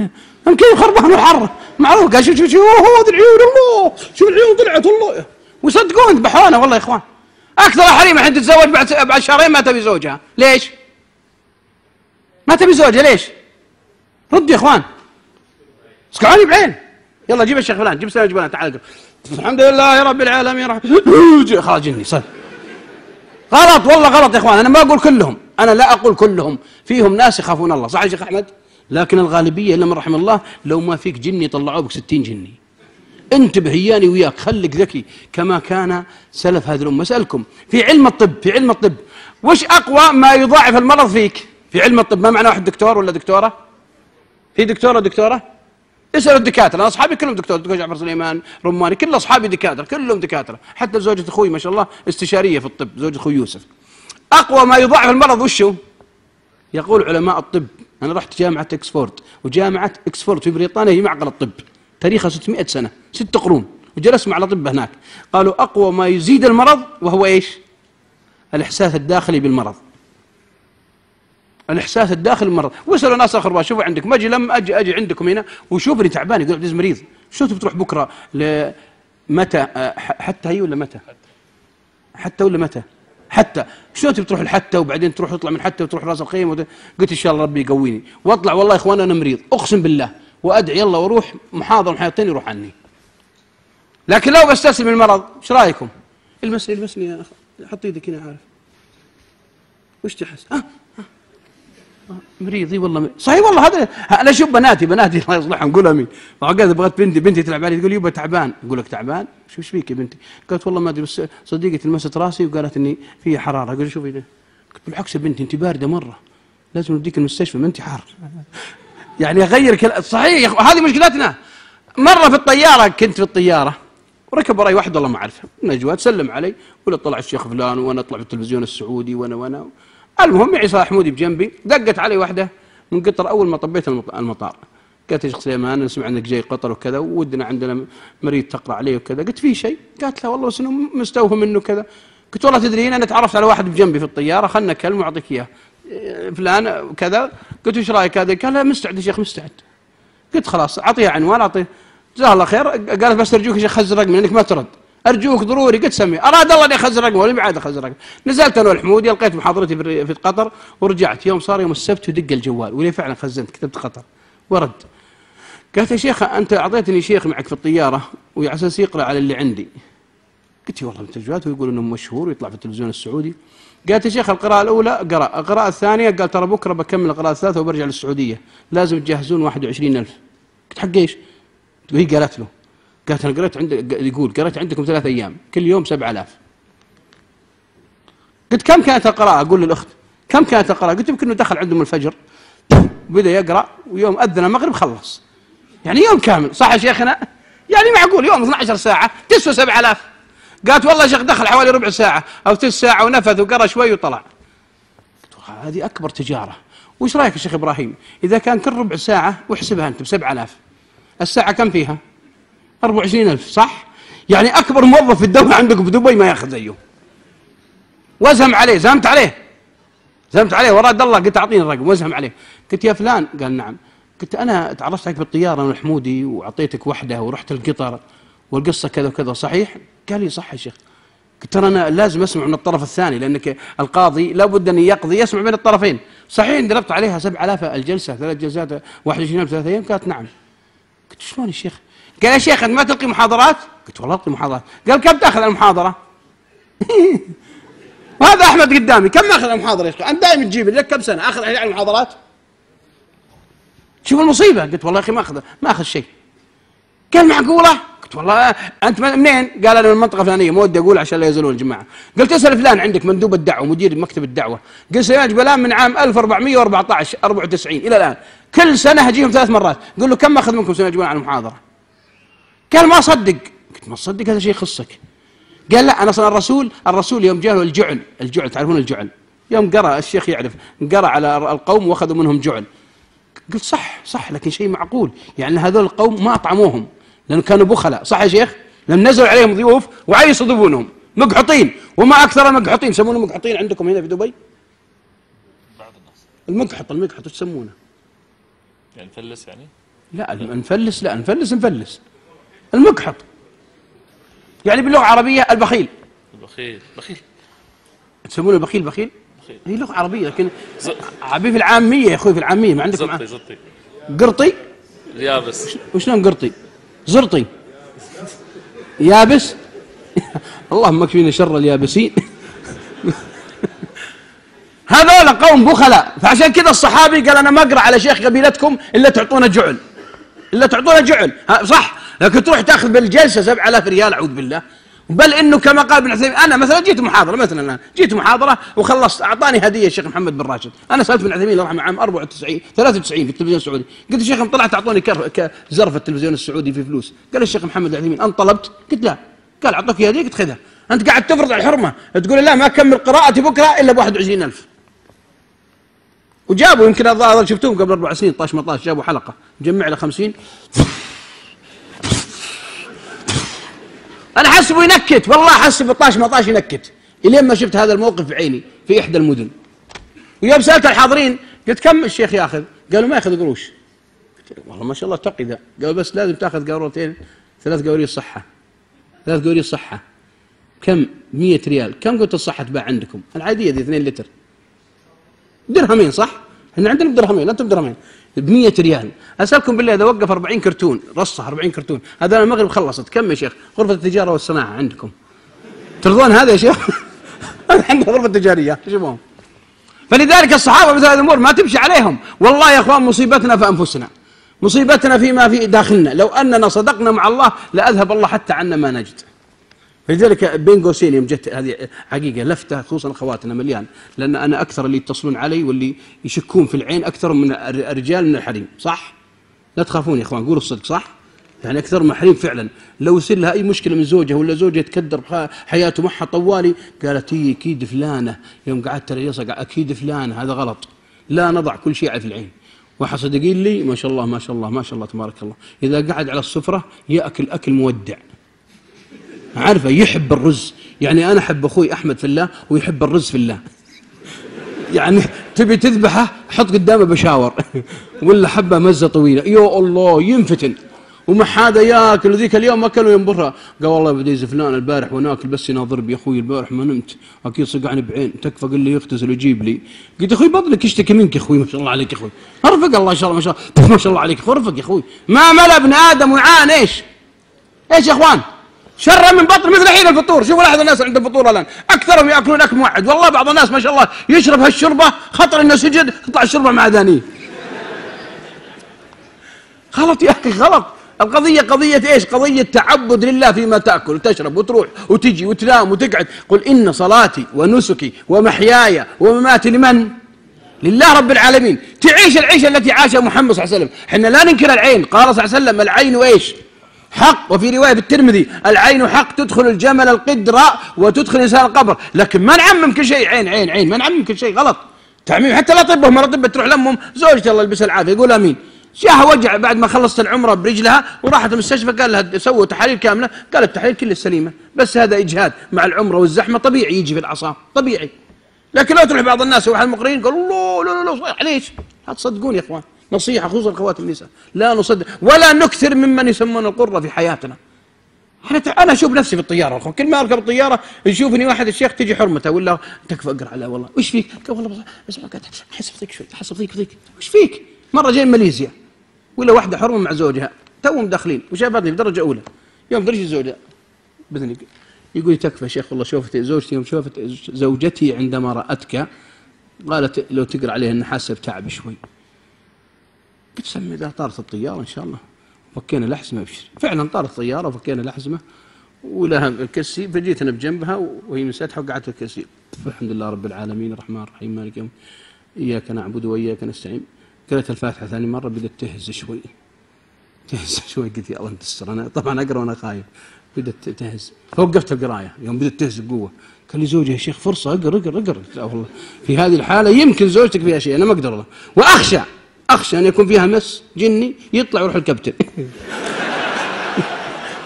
مكيف خربان وحر؟ معروف قال شوف شوف شوف هذه العيون الله شوف العيون طلعت الله. ويصدقون ذبحونا والله يا إخوان. أكثر حريم الحين تتزوج بعد بعد شهرين ما تبي زوجها. ليش؟ ما تبي زوجها ليش؟ رد يا إخوان. اسكعوني بعين. يلا جيب الشيخ فلان جيب سنة فلان تعال الحمد لله رب العالمين خلاص جني صل. غلط والله غلط يا إخوان. أنا ما أقول كلهم. أنا لا أقول كلهم. فيهم ناس يخافون الله. صح يا شيخ أحمد؟ لكن الغالبية إلا من رحم الله لو ما فيك جني طلعوه بك 60 جني. انتبه إياني وياك خليك ذكي كما كان سلف هذه الأمة. اسالكم في علم الطب في علم الطب وش أقوى ما يضاعف المرض فيك؟ في علم الطب ما معنى واحد دكتور ولا دكتورة؟ في دكتوره دكتورة؟ اسالوا الدكاترة أنا أصحابي كلهم دكتور دكتور جعفر سليمان رماني كل أصحابي دكاترة كلهم دكاترة حتى زوجة أخوي ما شاء الله استشارية في الطب زوجة أخوي يوسف. أقوى ما يضاعف المرض وشو؟ يقول علماء الطب أنا رحت جامعة أكسفورد وجامعة أكسفورد في بريطانيا هي معقل الطب. تاريخها 600 سنة ست قرون وجلست مع الأطباء هناك. قالوا أقوى ما يزيد المرض وهو إيش؟ الإحساس الداخلي بالمرض. الإحساس الداخلي بالمرض. واسألوا ناس آخر شوفوا عندكم. أجي لما أجي أجي عندكم هنا وشوفني تعبان يقول عبد مريض. شو بتروح بكرة؟ متى؟ حتى هي ولا متى؟ حتى ولا متى؟ حتى. شلون تبي تروح الحتى وبعدين تروح تطلع من حتى وتروح رأس الخيم قلت إن شاء الله ربي يقويني. وأطلع والله يا إخوان أنا مريض. أقسم بالله. وأدعي يلا وأروح محاضر محيطين يروح عني. لكن لو بستسلم المرض إيش رأيكم؟ المسني المسني يا أخي حط إيدك هنا عارف. وش تحس؟ ها مريض إي والله مريض. صحيح والله هذا أنا أشوف بناتي بناتي الله يصلحهم قول آمين. وعقد بغيت بنتي بنتي تلعب علي تقول يبا تعبان. أقول لك تعبان؟ شو فيك يا بنتي؟ قالت والله ما أدري بس صديقتي لمست رأسي وقالت إني في حرارة. قلت شوفي بالعكس يا بنتي أنت باردة مرة. لازم نوديك المستشفى ما أنت حار. يعني اغير كل... صحيح هذه مشكلتنا. مرة في الطيارة كنت في الطيارة وركب وراي واحد والله ما أعرفه. نجوى تسلم علي ولا طلع الشيخ فلان وأنا أطلع في التلفزيون السعودي وأنا وأنا. المهم معي صلاح حمودي بجنبي دقت علي واحدة من قطر أول ما طبيت المطار. قالت يا شيخ سليمان أنا سمع إنك جاي قطر وكذا ودنا عندنا مريض تقرأ عليه وكذا. قلت في شيء؟ قالت لا والله بس إنه مستوهم منه كذا. قلت والله تدرين أنا تعرفت على واحد بجنبي في الطيارة خلنا كلمه واعطيك إياه. فلان كذا. قلت إيش رأيك هذا قال لا مستعد يا شيخ مستعد. قلت خلاص اعطيها عنوان أعطيه. جزاه الله خير. قالت بس أرجوك يا شيخ خز الرقم لأنك ما ترد. أرجوك ضروري قلت سمي. أراد الله اني اخذ الرقم ولا بعد اخذ الرقم نزلت أنا والحمودي لقيت محاضرتي في قطر ورجعت. يوم صار يوم السبت ودق الجوال ولي فعلا خزنت كتبت قطر. ورد. قالت يا شيخ أنت أعطيتني شيخ معك في الطيارة وعلى أساس يقرأ على اللي عندي. قلت والله التسجيلات ويقول إنه مشهور ويطلع في التلفزيون السعودي. قالت يا شيخ القراءة الأولى قرأ القراءة الثانية قال ترى بكرة بكمل القراءة الثالثة وبرجع للسعودية. لازم تجهزون 21000 قلت حق إيش؟ وهي قالت له. قالت أنا قريت عندك يقول قريت عندكم ثلاث أيام. كل يوم 7000 قلت كم كانت القراءة؟ أقول للأخت. كم كانت القراءة؟ قلت يمكن إنه دخل عندهم الفجر. وبدأ يقرأ ويوم أذن المغرب خلص. يعني يوم كامل. صح يا شيخنا؟ يعني معقول يوم 12 ساعة تسوى 7000 قالت والله شيخ دخل حوالي ربع ساعة أو ثلث ساعة ونفذ وقرأ شوي وطلع. هذه أكبر تجارة. وش رأيك يا شيخ إبراهيم؟ إذا كان كل ربع ساعة واحسبها أنت بسبع آلاف. الساعة كم فيها؟ 24 ألف صح؟ يعني أكبر موظف في الدولة عندكم في دبي ما يأخذ زيه. وزهم عليه زهمت عليه. زهمت عليه وراد الله قلت أعطيني الرقم وزهم عليه. قلت يا فلان قال نعم. قلت أنا تعرفت عليك بالطيارة أنا الحمودي وأعطيتك وحدة ورحت القطر. والقصة كذا وكذا صحيح؟ قال لي صح يا شيخ. قلت ترى أنا لازم أسمع من الطرف الثاني لأنك القاضي لابد أن يقضي يسمع بين الطرفين. صحيح انضربت عليها 7000 الجلسة ثلاث جلسات 21 ثلاث أيام؟ قالت نعم. قلت شلون يا شيخ؟ قال يا شيخ أنت ما تلقي محاضرات؟ قلت والله ألقي محاضرات. قال كم تأخذ المحاضرة؟ وهذا أحمد قدامي. كم أخذ المحاضرة يا شيخ؟ أنت دائما تجيب لك كم سنة؟ أخذ على المحاضرات شوف المصيبة. قلت والله يا أخي ما أخذ ما أخذ شيء. قال معقولة؟ قلت والله أنت منين؟ قال أنا من المنطقة الفلانية ما ودي أقول عشان لا يزعلون الجماعة. قلت اسأل فلان عندك مندوب الدعوة مدير مكتب الدعوة. قلت سليمان جبلان من عام 1414 94 إلى الآن. كل سنة اجيهم ثلاث مرات. قل له كم أخذ منكم سليمان جبلان على المحاضرة؟ قال ما صدق قلت ما تصدق هذا شيء يخصك. قال لا أنا أصلا الرسول الرسول يوم جاء الجعل الجعل تعرفون الجعل؟ يوم قرأ الشيخ يعرف قرأ على القوم وأخذوا منهم جعل. قلت صح صح لكن شيء معقول. يعني هذول القوم ما أطعموهم. لأنه كانوا بخلاء صح يا شيخ؟ لأن نزلوا عليهم ضيوف وعايز يصدبونهم. مقحطين وما أكثر المقحطين يسمونه مقحطين عندكم هنا في دبي؟ بعض الناس المقحط المقحط. إيش يسمونه؟ يعني نفلس يعني؟ لا نفلس لا نفلس نفلس المقحط. يعني باللغة العربية البخيل. البخيل. بخيل. تسمونه البخيل بخيل؟ بخيل. هي لغة عربية لكن عربي في العامية يا أخوي في العامية ما عندكم زطي زطي. قرطي؟ اليابس. وشلون قرطي؟ زرطي. يابس. اللهم اكفينا شر اليابسين. هذول قوم بخلاء. فعشان كذا الصحابي قال أنا ما أقرأ على شيخ قبيلتكم إلا تعطونا جعل. إلا تعطونا جعل. صح؟ لكن تروح تأخذ بالجلسة 7000 ريال أعوذ بالله. بل إنه كما قال ابن عثيمين أنا مثلا جيت محاضرة مثلا الان جيت محاضرة وخلصت أعطاني هدية الشيخ محمد بن راشد. أنا سألت ابن عثيمين يرحمه عام 94 93 في التلفزيون السعودي. قلت شيخ طلعت أعطوني زرف التلفزيون السعودي في فلوس. قال الشيخ محمد العثيمين انت طلبت قلت لا. قال أعطوك هدية؟ قلت خذها. أنت قاعد تفرض على الحرمة. تقول لا ما أكمل قراءتي بكرة إلا ب 21000 وجابوا يمكن شفتوهم قبل أربع سنين طاش مطاش جابوا حلقة. مجمع له 50 أنا حسبه ينكت والله حسب طاش مطاش ينكت. إلين ما شفت هذا الموقف بعيني في إحدى المدن. ويوم سألت الحاضرين قلت كم الشيخ ياخذ؟ قالوا ما ياخذ قروش. قلت والله ما شاء الله تقي ذا. قالوا بس لازم تاخذ قارورتين ثلاث قوارير صحة. ثلاث قوارير صحة. كم؟ 100 ريال. كم قلت الصحة تباع عندكم؟ العادية ذي 2 لتر. درهمين صح؟ إحنا عندنا بدرهمين أنتم بدرهمين. ب 100 ريال. أسألكم بالله إذا وقف 40 كرتون رصه 40 كرتون هذا المغرب خلصت. كم يا شيخ؟ غرفة التجارة والصناعة عندكم. ترضون هذا يا شيخ؟ عندنا غرفة تجارية. شوفوهم فلذلك الصحابة مثل هذه الأمور ما تمشي عليهم. والله يا أخوان مصيبتنا في أنفسنا. مصيبتنا فيما في داخلنا. لو أننا صدقنا مع الله لأذهب الله حتى عنا ما نجد. فلذلك بين قوسين يوم جت هذه حقيقة لفتة خصوصا اخواتنا مليان لأن أنا أكثر اللي يتصلون علي واللي يشكون في العين أكثر من الر- الرجال من الحريم صح؟ لا تخافون يا إخوان قولوا الصدق صح؟ يعني أكثر من حريم فعلا. لو يصير لها أي مشكلة من زوجها ولا زوجها يتكدر حياته معها طوالي قالت هي أكيد فلانة. يوم قعدت أكيد فلانة هذا غلط. لا نضع كل شيء في العين. واحد صدقين لي ما شاء الله ما شاء الله ما شاء الله تبارك الله. إذا قعد على السفرة يأكل أكل مودع. عارفه يحب الرز. يعني أنا أحب أخوي أحمد في الله ويحب الرز في الله. يعني تبي تذبحه؟ حط قدامه بشاور. ولا حبة مزة طويلة. يا الله ينفتن. ومع هذا ياكل ذيك اليوم اكل وينبرها قال والله بدي فلان البارح وأنا بس يناظر بي. أخوي البارح ما نمت. أكيد صقعني بعين. تكفى قال لي يغتسل ويجيب لي. قلت أخوي بطنك يشتكي منك يا أخوي. ما شاء الله عليك يا أخوي. أرفق الله إن شاء الله ما شاء الله. ما شاء الله عليك. أرفق يا أخوي. ما ملا ابن آدم وعان إيش؟ إيش يا إخوان؟ شر من بطن مثل حين الفطور. شوفوا لاحظوا الناس عند الفطور الآن. أكثرهم يأكلون أكل موعد والله بعض الناس ما شاء الله يشرب هالشربة خطر إنه سجد تطلع الشربه معدنيه غلط يا أخي غلط. القضية قضية إيش؟ قضية تعبد لله فيما تأكل. وتشرب وتروح وتجي وتنام وتقعد. قل إن صلاتي ونسكي ومحياي ومماتي لمن؟ لله رب العالمين. تعيش العيشة التي عاشها محمد صلى الله عليه وسلم. إحنا لا ننكر العين. قال صلى الله عليه وسلم العين إيش؟ حق. وفي رواية في الترمذي العين حق تدخل الجمل القدر وتدخل الإنسان القبر. لكن ما نعمم كل شيء. عين عين عين. ما نعمم كل شيء. غلط. تعميم حتى لا طبهم مرة طبة تروح لأمهم زوجتي الله يلبسها العافية. يقول آمين. جاها وجع بعد ما خلصت العمرة برجلها وراحت المستشفى. قال لها سووا تحاليل كاملة. قالت التحاليل كلها سليمة. بس هذا إجهاد مع العمرة والزحمة. طبيعي يجي في الأعصاب طبيعي. لكن لو تروح بعض الناس واحد المقرين قالوا الله لا لا لا ليش؟ لا تصدقون يا إخوان. نصيحة خصوصا اخوات النساء. لا نصدق ولا نكثر ممن يسمون القرة في حياتنا. أنا تع- أنا أشوف نفسي في الطيارة. اخوان كل ما أركب الطيارة يشوفني واحد الشيخ تجي حرمته ولا تكفى اقرأ. على والله. وش فيك؟ والله بس- احس بضيق شوي احس بضيق بضيق وش فيك؟ مرة جاي من ماليزيا. ولا واحدة حرمة مع زوجها. توهم داخلين. وشافتني في درجة أولى. يوم درجه زوجها بذني يقول تكفى شيخ والله شوفت زوجتي يوم شوفت زوجتي عندما رأتك. قالت لو تقرأ عليها النحاسة بتعب شوي. قلت سمي ذا طارت الطيارة إن شاء الله. فكينا الأحزمة ابشر فعلا طارت طيارة وفكينا الأحزمة ولها الكسي فجيت أنا بجنبها وهي مساتها وقعدت في الكسي الحمد لله رب العالمين الرحمن الرحيم مالك يوم إياك نعبد وإياك نستعين. قرأت الفاتحة ثاني مرة بدأت تهز شوي. تهز شوي. قلت يا الله تستر أنا طبعا أقرأ وأنا خايف. بدأت تهز. فوقفت القراية. يوم بدأت تهز بقوة. قال لي زوجي يا شيخ فرصة. اقرأ اقرأ لا والله. في هذه الحالة يمكن زوجتك فيها شيء أنا ما أقدر الله وأخشى. أخشى أن يكون فيها مس جني يطلع ويروح الكابتن.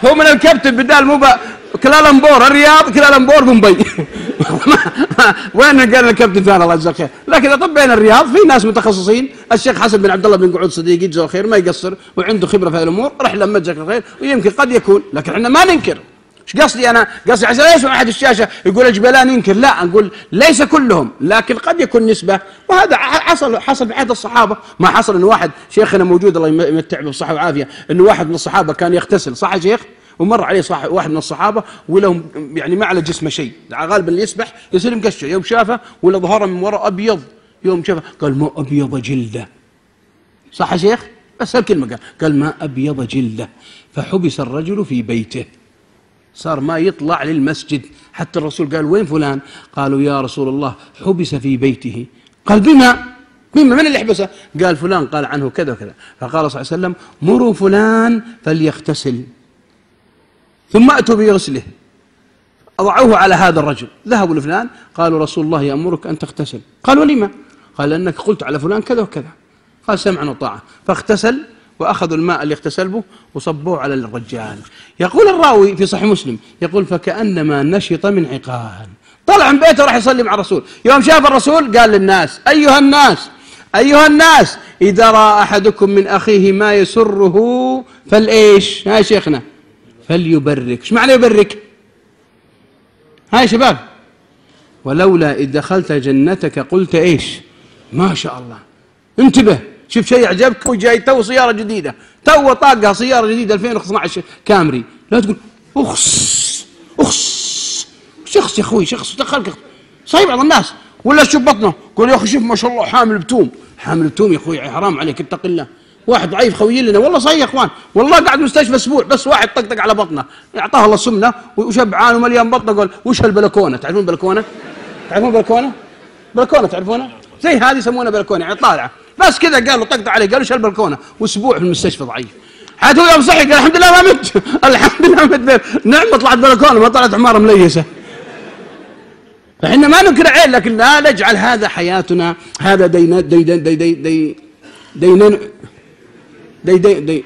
هو من الكابتن بدال مو كلالمبور الرياض كلالمبور مومباي وين قال الكابتن ثاني الله يجزاه خير؟ لكن إذا طبينا الرياض في ناس متخصصين الشيخ حسن بن عبد الله بن قعود صديقي جزاه خير ما يقصر وعنده خبرة في الأمور رحلة مجزاك الخير ويمكن قد يكون لكن إحنا ما ننكر. إيش قصدي أنا؟ قصدي عشان لا يسمع أحد الشاشة يقول الجبلان ينكر. لا نقول ليس كلهم لكن قد يكون نسبة. وهذا حصل حصل في عهد الصحابة. ما حصل انه واحد شيخنا موجود الله يمتع به بالصحه والعافية انه واحد من الصحابة كان يغتسل. صح يا شيخ؟ ومر عليه صاحب واحد من الصحابة ولهم يعني ما على جسمه شيء. غالبا اللي يسبح يصير مقشر يوم شافه ولا ظهره من وراء أبيض. يوم شافه قال ما أبيض جلدة. صح يا شيخ؟ بس هالكلمة قال قال ما أبيض جلدة. فحبس الرجل في بيته. صار ما يطلع للمسجد. حتى الرسول قال وين فلان؟ قالوا يا رسول الله حبس في بيته. قال بما؟ بما؟ من اللي حبسه؟ قال فلان. قال عنه كذا وكذا. فقال صلى الله عليه وسلم مروا فلان فليغتسل ثم أتوا بغسله. أضعوه على هذا الرجل. ذهبوا لفلان. قالوا رسول الله يأمرك أن تغتسل. قالوا لما؟ قال لأنك قلت على فلان كذا وكذا. قال سمعا وطاعة. فاغتسل وأخذوا الماء اللي اغتسل به وصبوه على الرجال. يقول الراوي في صحيح مسلم يقول فكأنما نشط من عقال. طلع من بيته راح يصلي مع الرسول. يوم شاف الرسول قال للناس أيها الناس أيها الناس إذا رأى أحدكم من أخيه ما يسره فالإيش ها شيخنا فليبرك. إيش معنى يبرك؟ هاي شباب ولولا إذ دخلت جنتك قلت إيش؟ ما شاء الله. انتبه. شوف شيء عجبك وجاي تو سيارة جديدة. تو طاقها سيارة جديدة 2012 كامري. لا تقول أخس أخس. شخص يا أخوي شخص دخلك صحيح بعض الناس. ولا شوف بطنه. قول يا أخي شوف ما شاء الله حامل بتوم. حامل بتوم يا أخوي حرام عليك اتق الله. واحد ضعيف خوي لنا. والله صحيح يا إخوان. والله قاعد مستشفى أسبوع بس واحد طقطق على بطنه. أعطاه الله سمنه وشبعان ومليان بطنه قال وش هالبلكونة؟ تعرفون البلكونه؟ تعرفون البلكونه؟ بلكونة تعرفونها؟ زي هذه يسمونها بلكونة يعني طالعة. بس كذا قال له طقطق عليه قال وش هالبلكونه؟ وأسبوع في المستشفى ضعيف. عاد هو يوم صحي قال الحمد لله ما مت. الحمد لله مت. نعم طلعت بلكونة ما طلعت عماره مليسة. فإحنا ما ننكر عين لكن لا نجعل هذا حياتنا هذا دين دين دين دين دين دين دي دي دي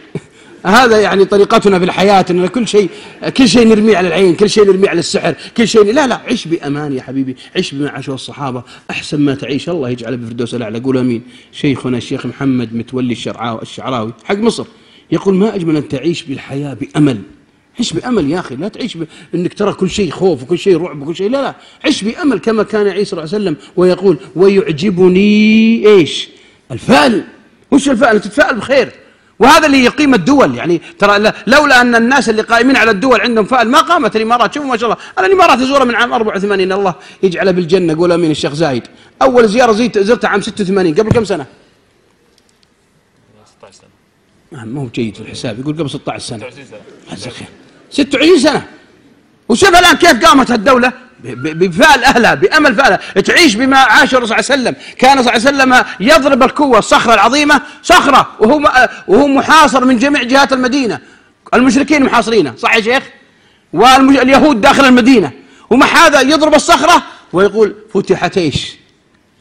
هذا يعني طريقتنا في الحياة أن كل شيء كل شيء نرميه على العين كل شيء نرميه على السحر كل شيء لا لا عيش بأمان يا حبيبي عيش بما عاشوا الصحابة أحسن ما تعيش. الله يجعل بفردوس الأعلى قول أمين. شيخنا الشيخ محمد متولي الشعراوي حق مصر يقول ما أجمل أن تعيش بالحياة بأمل. عيش بأمل يا أخي لا تعيش بأنك ترى كل شيء خوف وكل شيء رعب وكل شيء لا لا عيش بأمل كما كان عيسى صلى الله عليه وسلم ويقول ويعجبني إيش؟ الفعل وش الفعل تتفائل بخير. وهذا اللي يقيم الدول يعني ترى لولا أن الناس اللي قائمين على الدول عندهم فعل ما قامت الإمارات. شوفوا ما شاء الله أنا الامارات ازورها من عام 84 الله يجعلها بالجنة قول أمين الشيخ زايد. أول زيارة زيت زرتها عام 86 قبل كم سنة؟ 16 سنة. ما هو جيد في الحساب يقول قبل 16 سنة. 26 سنة. 26 سنة. وشوف الآن كيف قامت الدولة بفعل أهلها بأمل فعلها. تعيش بما عاش الرسول صلى الله عليه وسلم. كان صلى الله عليه وسلم يضرب الكوة الصخرة العظيمة صخرة وهو وهو محاصر من جميع جهات المدينة. المشركين محاصرينه صح يا شيخ؟ واليهود داخل المدينة. ومع هذا؟ يضرب الصخرة ويقول فتحت إيش؟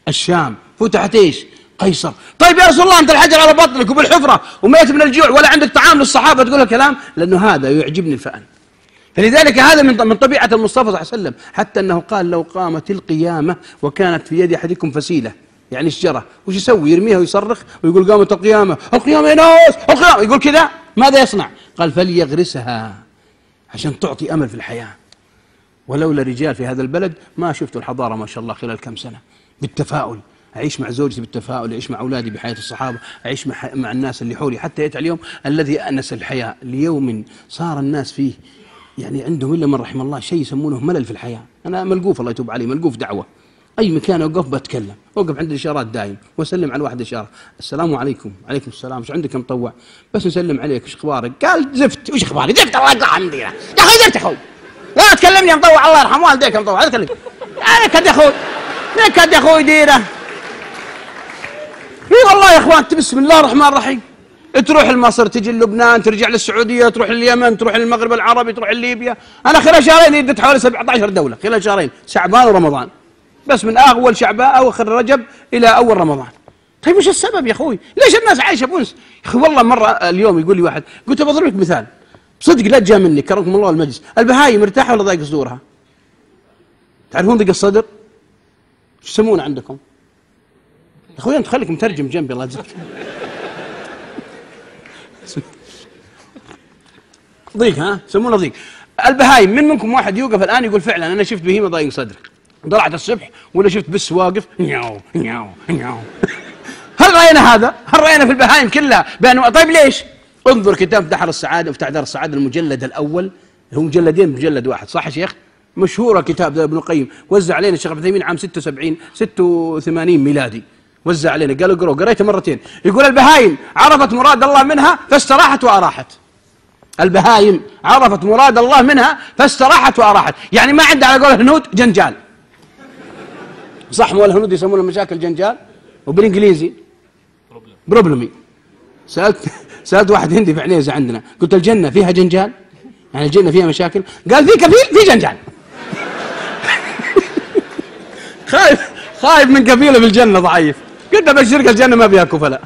الشام فتحت إيش؟ قيصر. طيب يا رسول الله أنت الحجر على بطنك وبالحفرة وميت من الجوع ولا عندك طعام للصحابة تقول الكلام؟ لأنه هذا يعجبني الفأل فلذلك هذا من من طبيعة المصطفى صلى الله عليه وسلم. حتى أنه قال لو قامت القيامة وكانت في يد أحدكم فسيلة يعني الشجرة وش يسوي؟ يرميها ويصرخ ويقول قامت القيامة. القيامة يا ناس! القيامة! يقول كذا. ماذا يصنع؟ قال فليغرسها عشان تعطي أمل في الحياة. ولولا رجال في هذا البلد ما شفت الحضارة ما شاء الله خلال كم سنة. بالتفاؤل. أعيش مع زوجتي بالتفاؤل أعيش مع أولادي بحياة الصحابة أعيش مع, مع الناس اللي حولي. حتى يأتي اليوم الذي أنس الحياة ليوم صار الناس فيه يعني عندهم إلا من رحم الله شيء يسمونه ملل في الحياة. أنا ملقوف الله يتوب علي ملقوف دعوة. أي مكان أوقف بتكلم. أوقف عند الاشارات دايم وأسلم على واحد إشارة. السلام عليكم. عليكم السلام. إيش عندك مطوع؟ بس نسلم عليك. إيش أخبارك؟ قال زفت. وش اخباري زفت. الله عندي. يا أخوي زفت يا أخوي. لا تكلمني مطوع. الله يرحم والديك مطوع. لا تكلمني. نكد يا أخوي. نكد يا أخوي ديرة. اي والله يا إخوان بسم الله الرحمن الرحيم. تروح لمصر تجي لبنان ترجع للسعودية تروح لليمن تروح للمغرب العربي تروح لليبيا أنا خلال شهرين يدت حوالي 17 دولة خلال شهرين شعبان ورمضان بس من أول شعبان أواخر رجب إلى أول رمضان طيب وش السبب يا أخوي؟ ليش الناس عايشة بونس؟ يا أخي والله مرة اليوم يقول لي واحد قلت بضرب لك مثال بصدق لا تجا مني كرمكم الله المجلس البهايم مرتاحة ولا ضايق صدورها؟ تعرفون ضيق الصدر؟ إيش يسمونه عندكم؟ أخوي أنت خليك مترجم جنبي الله يجزاك ضيق ها؟ يسمونه ضيق. البهايم من منكم واحد يوقف الآن يقول فعلا أنا شفت بهيمة ضايق صدري. طلعت الصبح ولا شفت بس واقف؟ نياو نياو نياو. هل رأينا هذا؟ هل رأينا في البهايم كلها؟ بانواع طيب ليش؟ انظر كتاب دحر السعادة مفتاح دار السعادة المجلد الأول. هو مجلدين مجلد واحد صح يا شيخ؟ مشهور الكتاب ذا ابن القيم. وزع علينا الشيخ ابن عام 76 86 ميلادي. وزع علينا. قال اقرأ. قريته مرتين. يقول البهايم عرفت مراد الله منها فاستراحت وأراحت. البهايم عرفت مراد الله منها فاستراحت وأراحت. يعني ما عنده على قول الهنود جنجال. صح مو الهنود يسمونه مشاكل جنجال؟ وبالإنجليزي بروبلمي سألت سألت واحد هندي في عنيزة عندنا. قلت الجنة فيها جنجال؟ يعني الجنة فيها مشاكل؟ قال في كفيل في جنجال. خايف خايف من كفيله في الجنة ضعيف. قلت ابشرك الجنة ما فيها كفلاء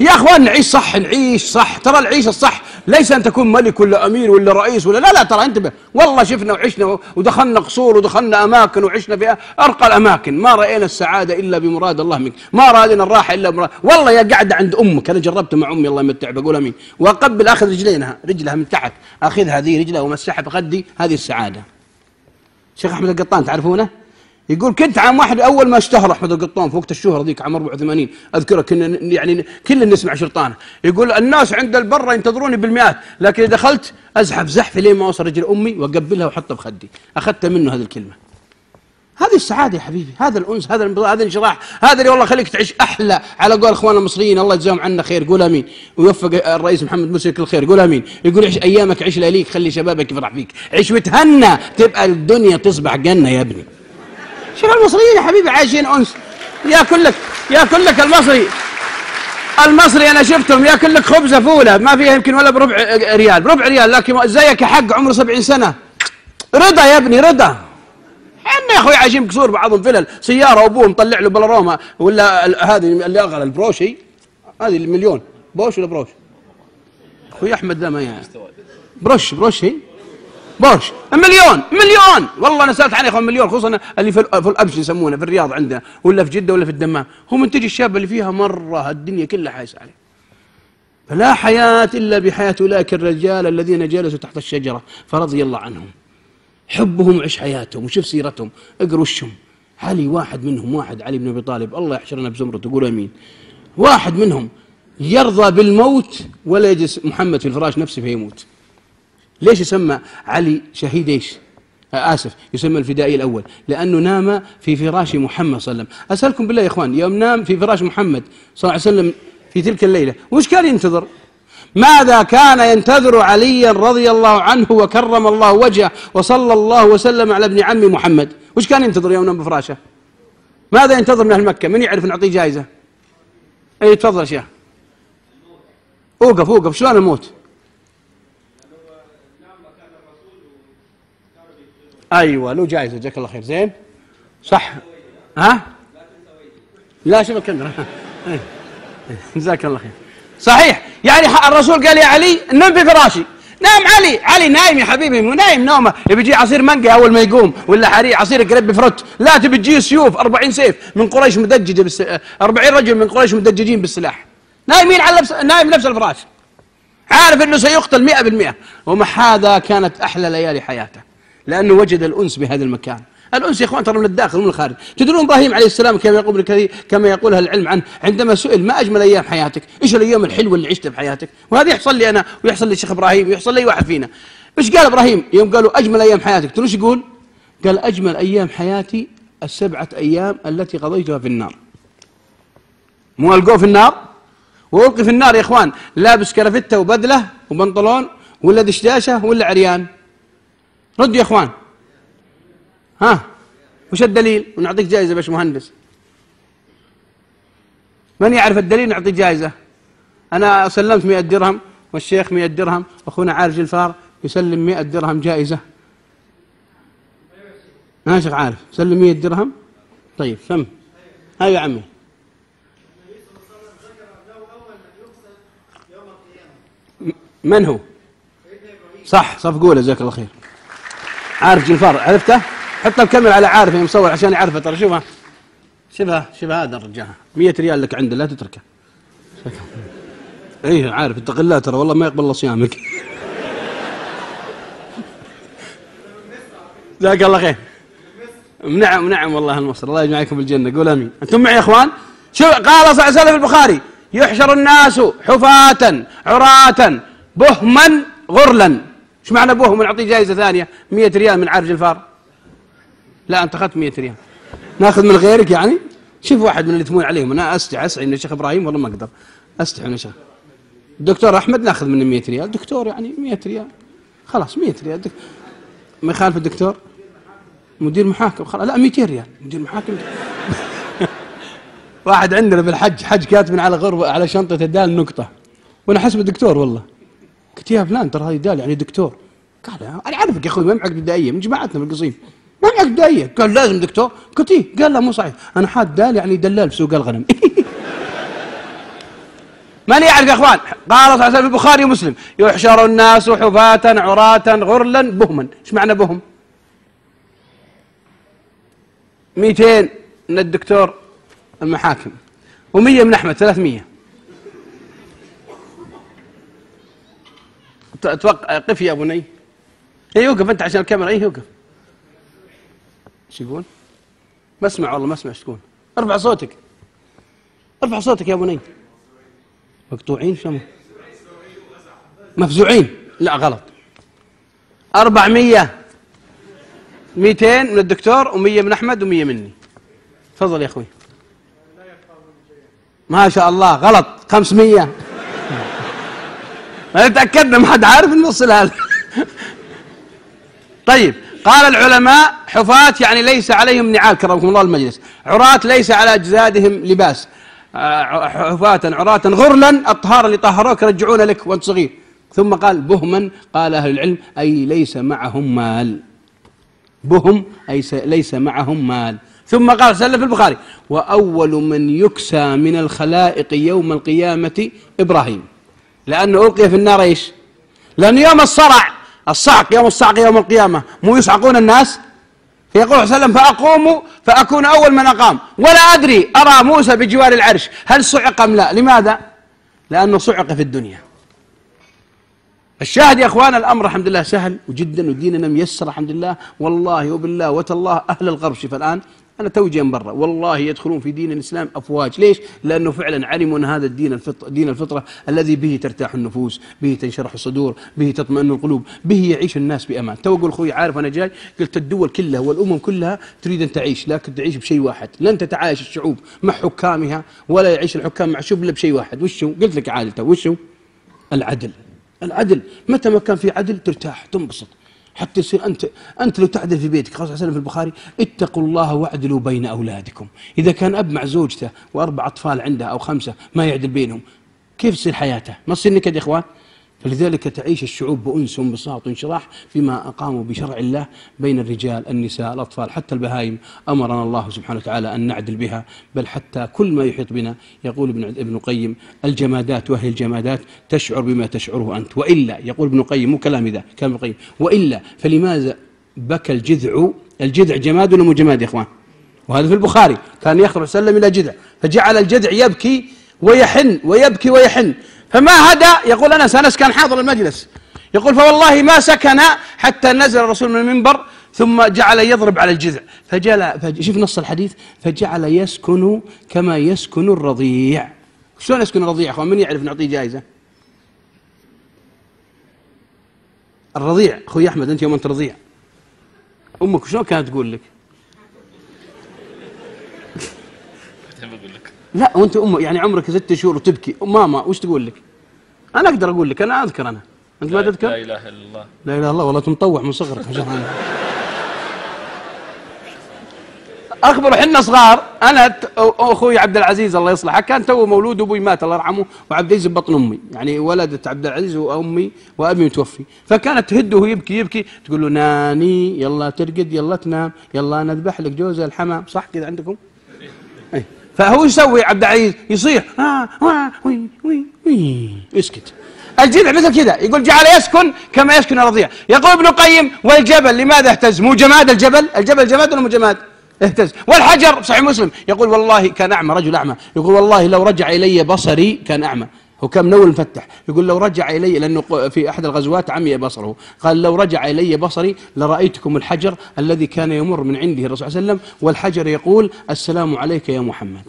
يا أخوان نعيش صح نعيش صح. ترى العيش الصح ليس أن تكون ملك ولا أمير ولا رئيس ولا لا لا ترى انتبه والله شفنا وعشنا ودخلنا قصور ودخلنا أماكن وعشنا في أرقى الأماكن. ما رأينا السعادة إلا بمراد الله منك. ما رأينا الراحة إلا بمراد والله يا قاعدة عند أمك. أنا جربت مع أمي الله يمتع بقول أمين. وأقبل أخذ رجلينها رجلها من تحت. أخذ هذه رجلها ومسحها بخدي هذه السعادة. شيخ أحمد القطان تعرفونه؟ يقول كنت عام واحد أول ما اشتهر أحمد القطان في وقت الشهرة ذيك عام 84 أذكره كنا يعني كلنا نسمع شرطانة. يقول الناس عند البر ينتظروني بالمئات لكن إذا دخلت أزحف زحف لين ما اوصل رجل أمي وأقبلها وأحطها بخدي أخذت منه هذه الكلمة. هذه السعادة يا حبيبي هذا الأنس هذا هذا الانشراح هذا اللي والله خليك تعيش أحلى. على قول اخواننا المصريين الله يجزاهم عنا خير قول آمين. ويوفق الرئيس محمد مرسي كل خير قول آمين. يقول عيش أيامك عيش ليليك خلي شبابك يفرح فيك. عيش وتهنى تبقى الدنيا تصبح جنة يا ابني. شوف المصريين يا حبيبي عايشين؟ أنس ياكل لك ياكل لك المصري. المصري أنا شفتهم ياكل لك خبزة فولة ما فيها يمكن ولا بربع ريال. بربع ريال لكن زيك حق عمره 70 سنة. رضا يا ابني رضا. إحنا يا أخوي عايشين بكسور بعضهم فلل سيارة وابوه مطلع له بلاروما ولا هذه اللي أغلى البروشي. هذه المليون بوش ولا بروش؟ أخوي أحمد ذا ما يعني. بروش بروش هي بوش مليون مليون. والله أنا سألت عن اخوان مليون خصوصا اللي في الأبش يسمونه في الرياض عندنا ولا في جدة ولا في الدمام. هو منتج الشاب اللي فيها مرة الدنيا كلها حايس عليه. فلا حياة إلا بحياة أولئك الرجال الذين جلسوا تحت الشجرة فرضي الله عنهم. حبهم وعيش حياتهم وشوف سيرتهم. اقرا وشهم. علي واحد منهم واحد علي بن أبي طالب. الله يحشرنا بزمرته تقول آمين. واحد منهم يرضى بالموت ولا يجلس محمد في الفراش نفسه فيموت. ليش يسمى علي شهيد إيش؟ آه آسف يسمى الفدائي الأول لأنه نام في فراش محمد صلى الله عليه وسلم. أسألكم بالله يا إخوان يوم نام في فراش محمد صلى الله عليه وسلم في تلك الليلة وش كان ينتظر؟ ماذا كان ينتظر عليا رضي الله عنه وكرم الله وجهه وصلى الله وسلم على ابن عمي محمد؟ وش كان ينتظر يوم نام بفراشه؟ ماذا ينتظر من أهل مكة؟ من يعرف نعطيه جائزة؟ أي تفضل يا شيخ. أوقف أوقف شلون الموت أيوه له جائزه جزاك الله خير. زين؟ صح. ها؟ لا شوف الكاميرا. جزاك الله خير. صحيح. يعني الرسول قال يا علي نم في فراشي نام علي. علي نايم يا حبيبي مو نايم نومه. يبي يجي عصير مانجا أول ما يقوم ولا حريق عصير قريب بفرت. لا تبي تجي سيوف 40 سيف من قريش مدججة بالس... 40 رجل من قريش مدججين بالسلاح. نايمين على نفس نايم نفس الفراش. عارف إنه سيقتل 100% ومع هذا كانت أحلى ليالي حياته. لأنه وجد الأنس بهذا المكان. الأنس يا إخوان ترى من الداخل ومن الخارج. تدرون إبراهيم عليه السلام كما يقول كما يقولها العلم عنه عندما سئل ما أجمل أيام حياتك؟ إيش الأيام الحلوة اللي عشتها بحياتك؟ وهذا يحصل لي أنا ويحصل للشيخ إبراهيم ويحصل لي واحد فينا. إيش قال إبراهيم؟ يوم قالوا أجمل أيام حياتك تدرون يقول؟ قال أجمل أيام حياتي السبعة أيام التي قضيتها في النار. مو ألقوه في النار؟ وألقي في النار يا إخوان لابس كرافتة وبدلة وبنطلون ولا دشداشة ولا عريان. ردوا يا إخوان. ها؟ وش الدليل؟ ونعطيك جائزة باش مهندس. من يعرف الدليل؟ نعطيك جائزة. أنا سلمت مئة درهم والشيخ مئة درهم أخونا عارج الفار يسلم مئة درهم جائزة. ما شيخ عارف؟ سلم مئة درهم؟ طيب فم هاي يا عمي. من هو؟ صح صف قولة جزاك الله خير. عارف جلفار عرفته؟ حط الكاميرا على عارف مصور عشان يعرفه ترى شوفها. شبه شبه هذا الرجال. 100 ريال لك عنده لا تتركه. إيه عارف اتق الله ترى والله ما يقبل الله صيامك جزاك الله خير. نعم نعم والله المصر الله يجمعكم بالجنة قول آمين. أنتم معي يا إخوان؟ شو قال صلى الله عليه وسلم في البخاري يحشر الناس حفاة عراة بهما غرلا. إيش معنى بهم نعطيه جائزة ثانية؟ 100 ريال من عارج الفار. لا انت اخذت 100 ريال. ناخذ من غيرك يعني؟ شوف واحد من اللي تمون عليهم. أنا استحي أسعي من الشيخ إبراهيم والله ما أقدر. استحي من الشيخ الدكتور أحمد ناخذ منه 100 ريال. دكتور يعني 100 ريال. خلاص 100 ريال. دك... ما يخالف الدكتور؟ مدير محاكم. خلاص لا 200 ريال. مدير محاكم. واحد عندنا في الحج حج كاتب على غرفه على شنطة الدال نقطة. وأنا حسب الدكتور والله. قلت يا فلان ترى هذه دال يعني دكتور. قال أنا أعرفك يا أخوي ما معك بدايه من جماعتنا في القصيم. ما معك بدايه قال لازم دكتور. قلت إيه؟ قال لا مو صحيح. أنا حاد دال يعني دلال في سوق الغنم. من يعرف يا أخوان. قال صلى الله عليه البخاري ومسلم يحشر الناس حفاة عراة غرلا بهما. إيش معنى بهم؟ 200 من الدكتور المحاكم و100 من أحمد 300 أتوقع قف يا بني اي وقف أنت عشان الكاميرا. اي وقف إيش يقول؟ ما أسمع والله ما أسمع إيش تقول. ارفع صوتك. ارفع صوتك يا بني مقطوعين شو مفزوعين. لا غلط. أربعمية. ميتين من الدكتور ومية من أحمد ومية مني. تفضل يا أخوي. ما شاء الله غلط. خمسمية. ما تأكدنا ما حد عارف النص هذا. طيب قال العلماء حفاة يعني ليس عليهم نعال كرمكم الله المجلس. عراة ليس على أجسادهم لباس. آه، حفاة عراة غرلا الطهارة اللي طهروك يرجعون لك وأنت صغير. ثم قال بهما قال أهل العلم أي ليس معهم مال. بهم أي ليس معهم مال. ثم قال سلم في البخاري وأول من يكسى من الخلائق يوم القيامة إبراهيم. لأنه ألقي في النار إيش؟ لأن يوم الصرع الصعق يوم الصعق يوم القيامة مو يصعقون الناس؟ فيقول صلى الله عليه وسلم فأقوم فأكون أول من أقام. ولا أدري أرى موسى بجوار العرش هل صعق أم لا؟ لماذا؟ لأنه صعق في الدنيا. الشاهد يا أخوان الأمر الحمد لله سهل وجدا وديننا ميسر الحمد لله. والله وبالله وتالله أهل الغرب شوف الآن أنا توجه من برا. والله يدخلون في دين الإسلام أفواج. ليش؟ لأنه فعلا علموا أن هذا الدين الفطره دين الفطرة الذي به ترتاح النفوس به تنشرح الصدور به تطمئن القلوب به يعيش الناس بأمان. تو أقول أخوي عارف أنا جاي؟ قلت الدول كلها والأمم كلها تريد أن تعيش لكن تعيش بشيء واحد. لن تتعايش الشعوب مع حكامها ولا يعيش الحكام مع شعوب الا بشيء واحد. وش هو قلت لك عادته وش هو العدل. العدل. متى ما كان في عدل ترتاح تنبسط. حتى يصير أنت أنت لو تعدل في بيتك خلاص وسلم في البخاري اتقوا الله واعدلوا بين أولادكم. إذا كان أب مع زوجته وأربع أطفال عنده أو خمسة ما يعدل بينهم كيف تصير حياته؟ ما تصير نكد يا إخوان؟ فلذلك تعيش الشعوب بأنس وانبساط وانشراح فيما أقاموا بشرع الله بين الرجال النساء الأطفال حتى البهائم. أمرنا الله سبحانه وتعالى أن نعدل بها بل حتى كل ما يحيط بنا يقول ابن ابن القيم الجمادات وهي الجمادات تشعر بما تشعره أنت. وإلا يقول ابن القيم مو كلامي ذا كلام ابن القيم وإلا فلماذا بكى الجذع؟ الجذع جماد ولا مو جماد يا إخوان؟ وهذا في البخاري كان يخرج سلم إلى جذع فجعل الجذع يبكي ويحن ويبكي ويحن. فما هدى؟ يقول أنا سأنس كان حاضر المجلس. يقول فوالله ما سكن حتى نزل الرسول من المنبر ثم جعل يضرب على الجذع. فجعل شوف نص الحديث. فجعل يسكن كما يسكن الرضيع. شلون يسكن الرضيع أخوان؟ من يعرف نعطيه جائزة؟ الرضيع. أخوي أحمد أنت يوم أنت رضيع. أمك شلون كانت تقول لك بقول لك لا وانت ام يعني عمرك ست شهور وتبكي. ماما وش تقول لك؟ أنا أقدر أقول لك أنا أذكر أنا. أنت ما لا تذكر؟ إله إلا الله. لا إله إلا الله والله مطوع من صغرك أخبر حنا صغار. أنا أخوي عبد العزيز الله يصلحه كان تو مولود أبوي مات الله يرحمه وعبد العزيز ببطن أمي. يعني ولدت عبد العزيز وأمي وأبي متوفي. فكانت تهده يبكي يبكي. تقول له ناني يلا ترقد يلا تنام يلا نذبح لك جوز الحمام. صح كذا عندكم؟ أي. فهو يسوي عبد العزيز يصيح. آه آه وي وي وي. يسكت. الجذع مثل كذا يقول جعل يسكن كما يسكن الرضيع. يقول ابن القيم والجبل لماذا اهتز؟ مو جماد الجبل؟ الجبل جماد ولا مو جماد؟ اهتز. والحجر صحيح مسلم يقول والله كان أعمى رجل أعمى. يقول والله لو رجع إلي بصري كان أعمى. هو كان منول مفتح يقول لو رجع إلي لأنه ق- في أحد الغزوات عمي بصره. قال لو رجع إلي بصري لرأيتكم الحجر الذي كان يمر من عنده الرسول صلى الله عليه وسلم والحجر يقول السلام عليك يا محمد.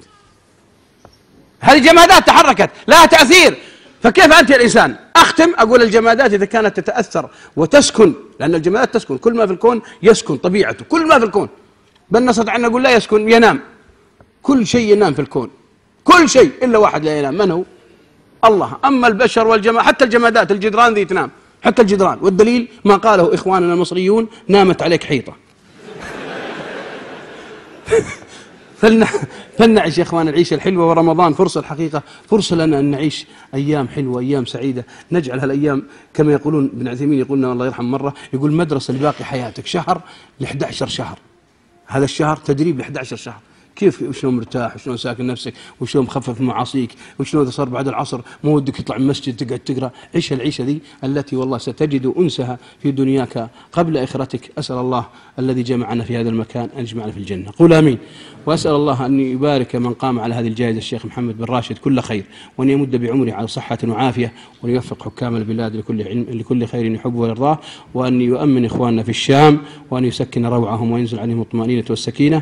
هذه جمادات تحركت لها تأثير. فكيف أنت الإنسان؟ أختم أقول الجمادات إذا كانت تتأثر وتسكن لأن الجمادات تسكن. كل ما في الكون يسكن طبيعته كل ما في الكون. بل نستطيع أن نقول لا يسكن ينام. كل شيء ينام في الكون. كل شيء إلا واحد لا ينام. من هو؟ الله. أما البشر والجماد حتى الجمادات الجدران ذي تنام. حتى الجدران. والدليل ما قاله إخواننا المصريون نامت عليك حيطة. فلن فلنعيش يا إخوان العيشة الحلوة ورمضان. فرصة الحقيقة فرصة لنا أن نعيش أيام حلوة أيام سعيدة. نجعل هالأيام كما يقولون ابن عثيمين يقولنا الله يرحم مرة يقول مدرسة لباقي حياتك شهر ل 11 شهر. هذا الشهر تدريب ل 11 شهر. كيف وشلون مرتاح وشلون ساكن نفسك وشلون مخفف معاصيك وشلون إذا صار بعد العصر مو ودك تطلع من المسجد تقعد تقرأ. عيش العيشة ذي التي والله ستجد أنسها في دنياك قبل آخرتك. أسأل الله الذي جمعنا في هذا المكان أن يجمعنا في الجنة. قول آمين. وأسأل الله أن يبارك من قام على هذه الجائزة الشيخ محمد بن راشد كل خير وأن يمد بعمره على صحة وعافية وأن يوفق حكام البلاد لكل علم لكل خير يحبه ويرضاه وأن يؤمن إخواننا في الشام وأن يسكن روعهم وينزل عليهم الطمأنينة والسكينة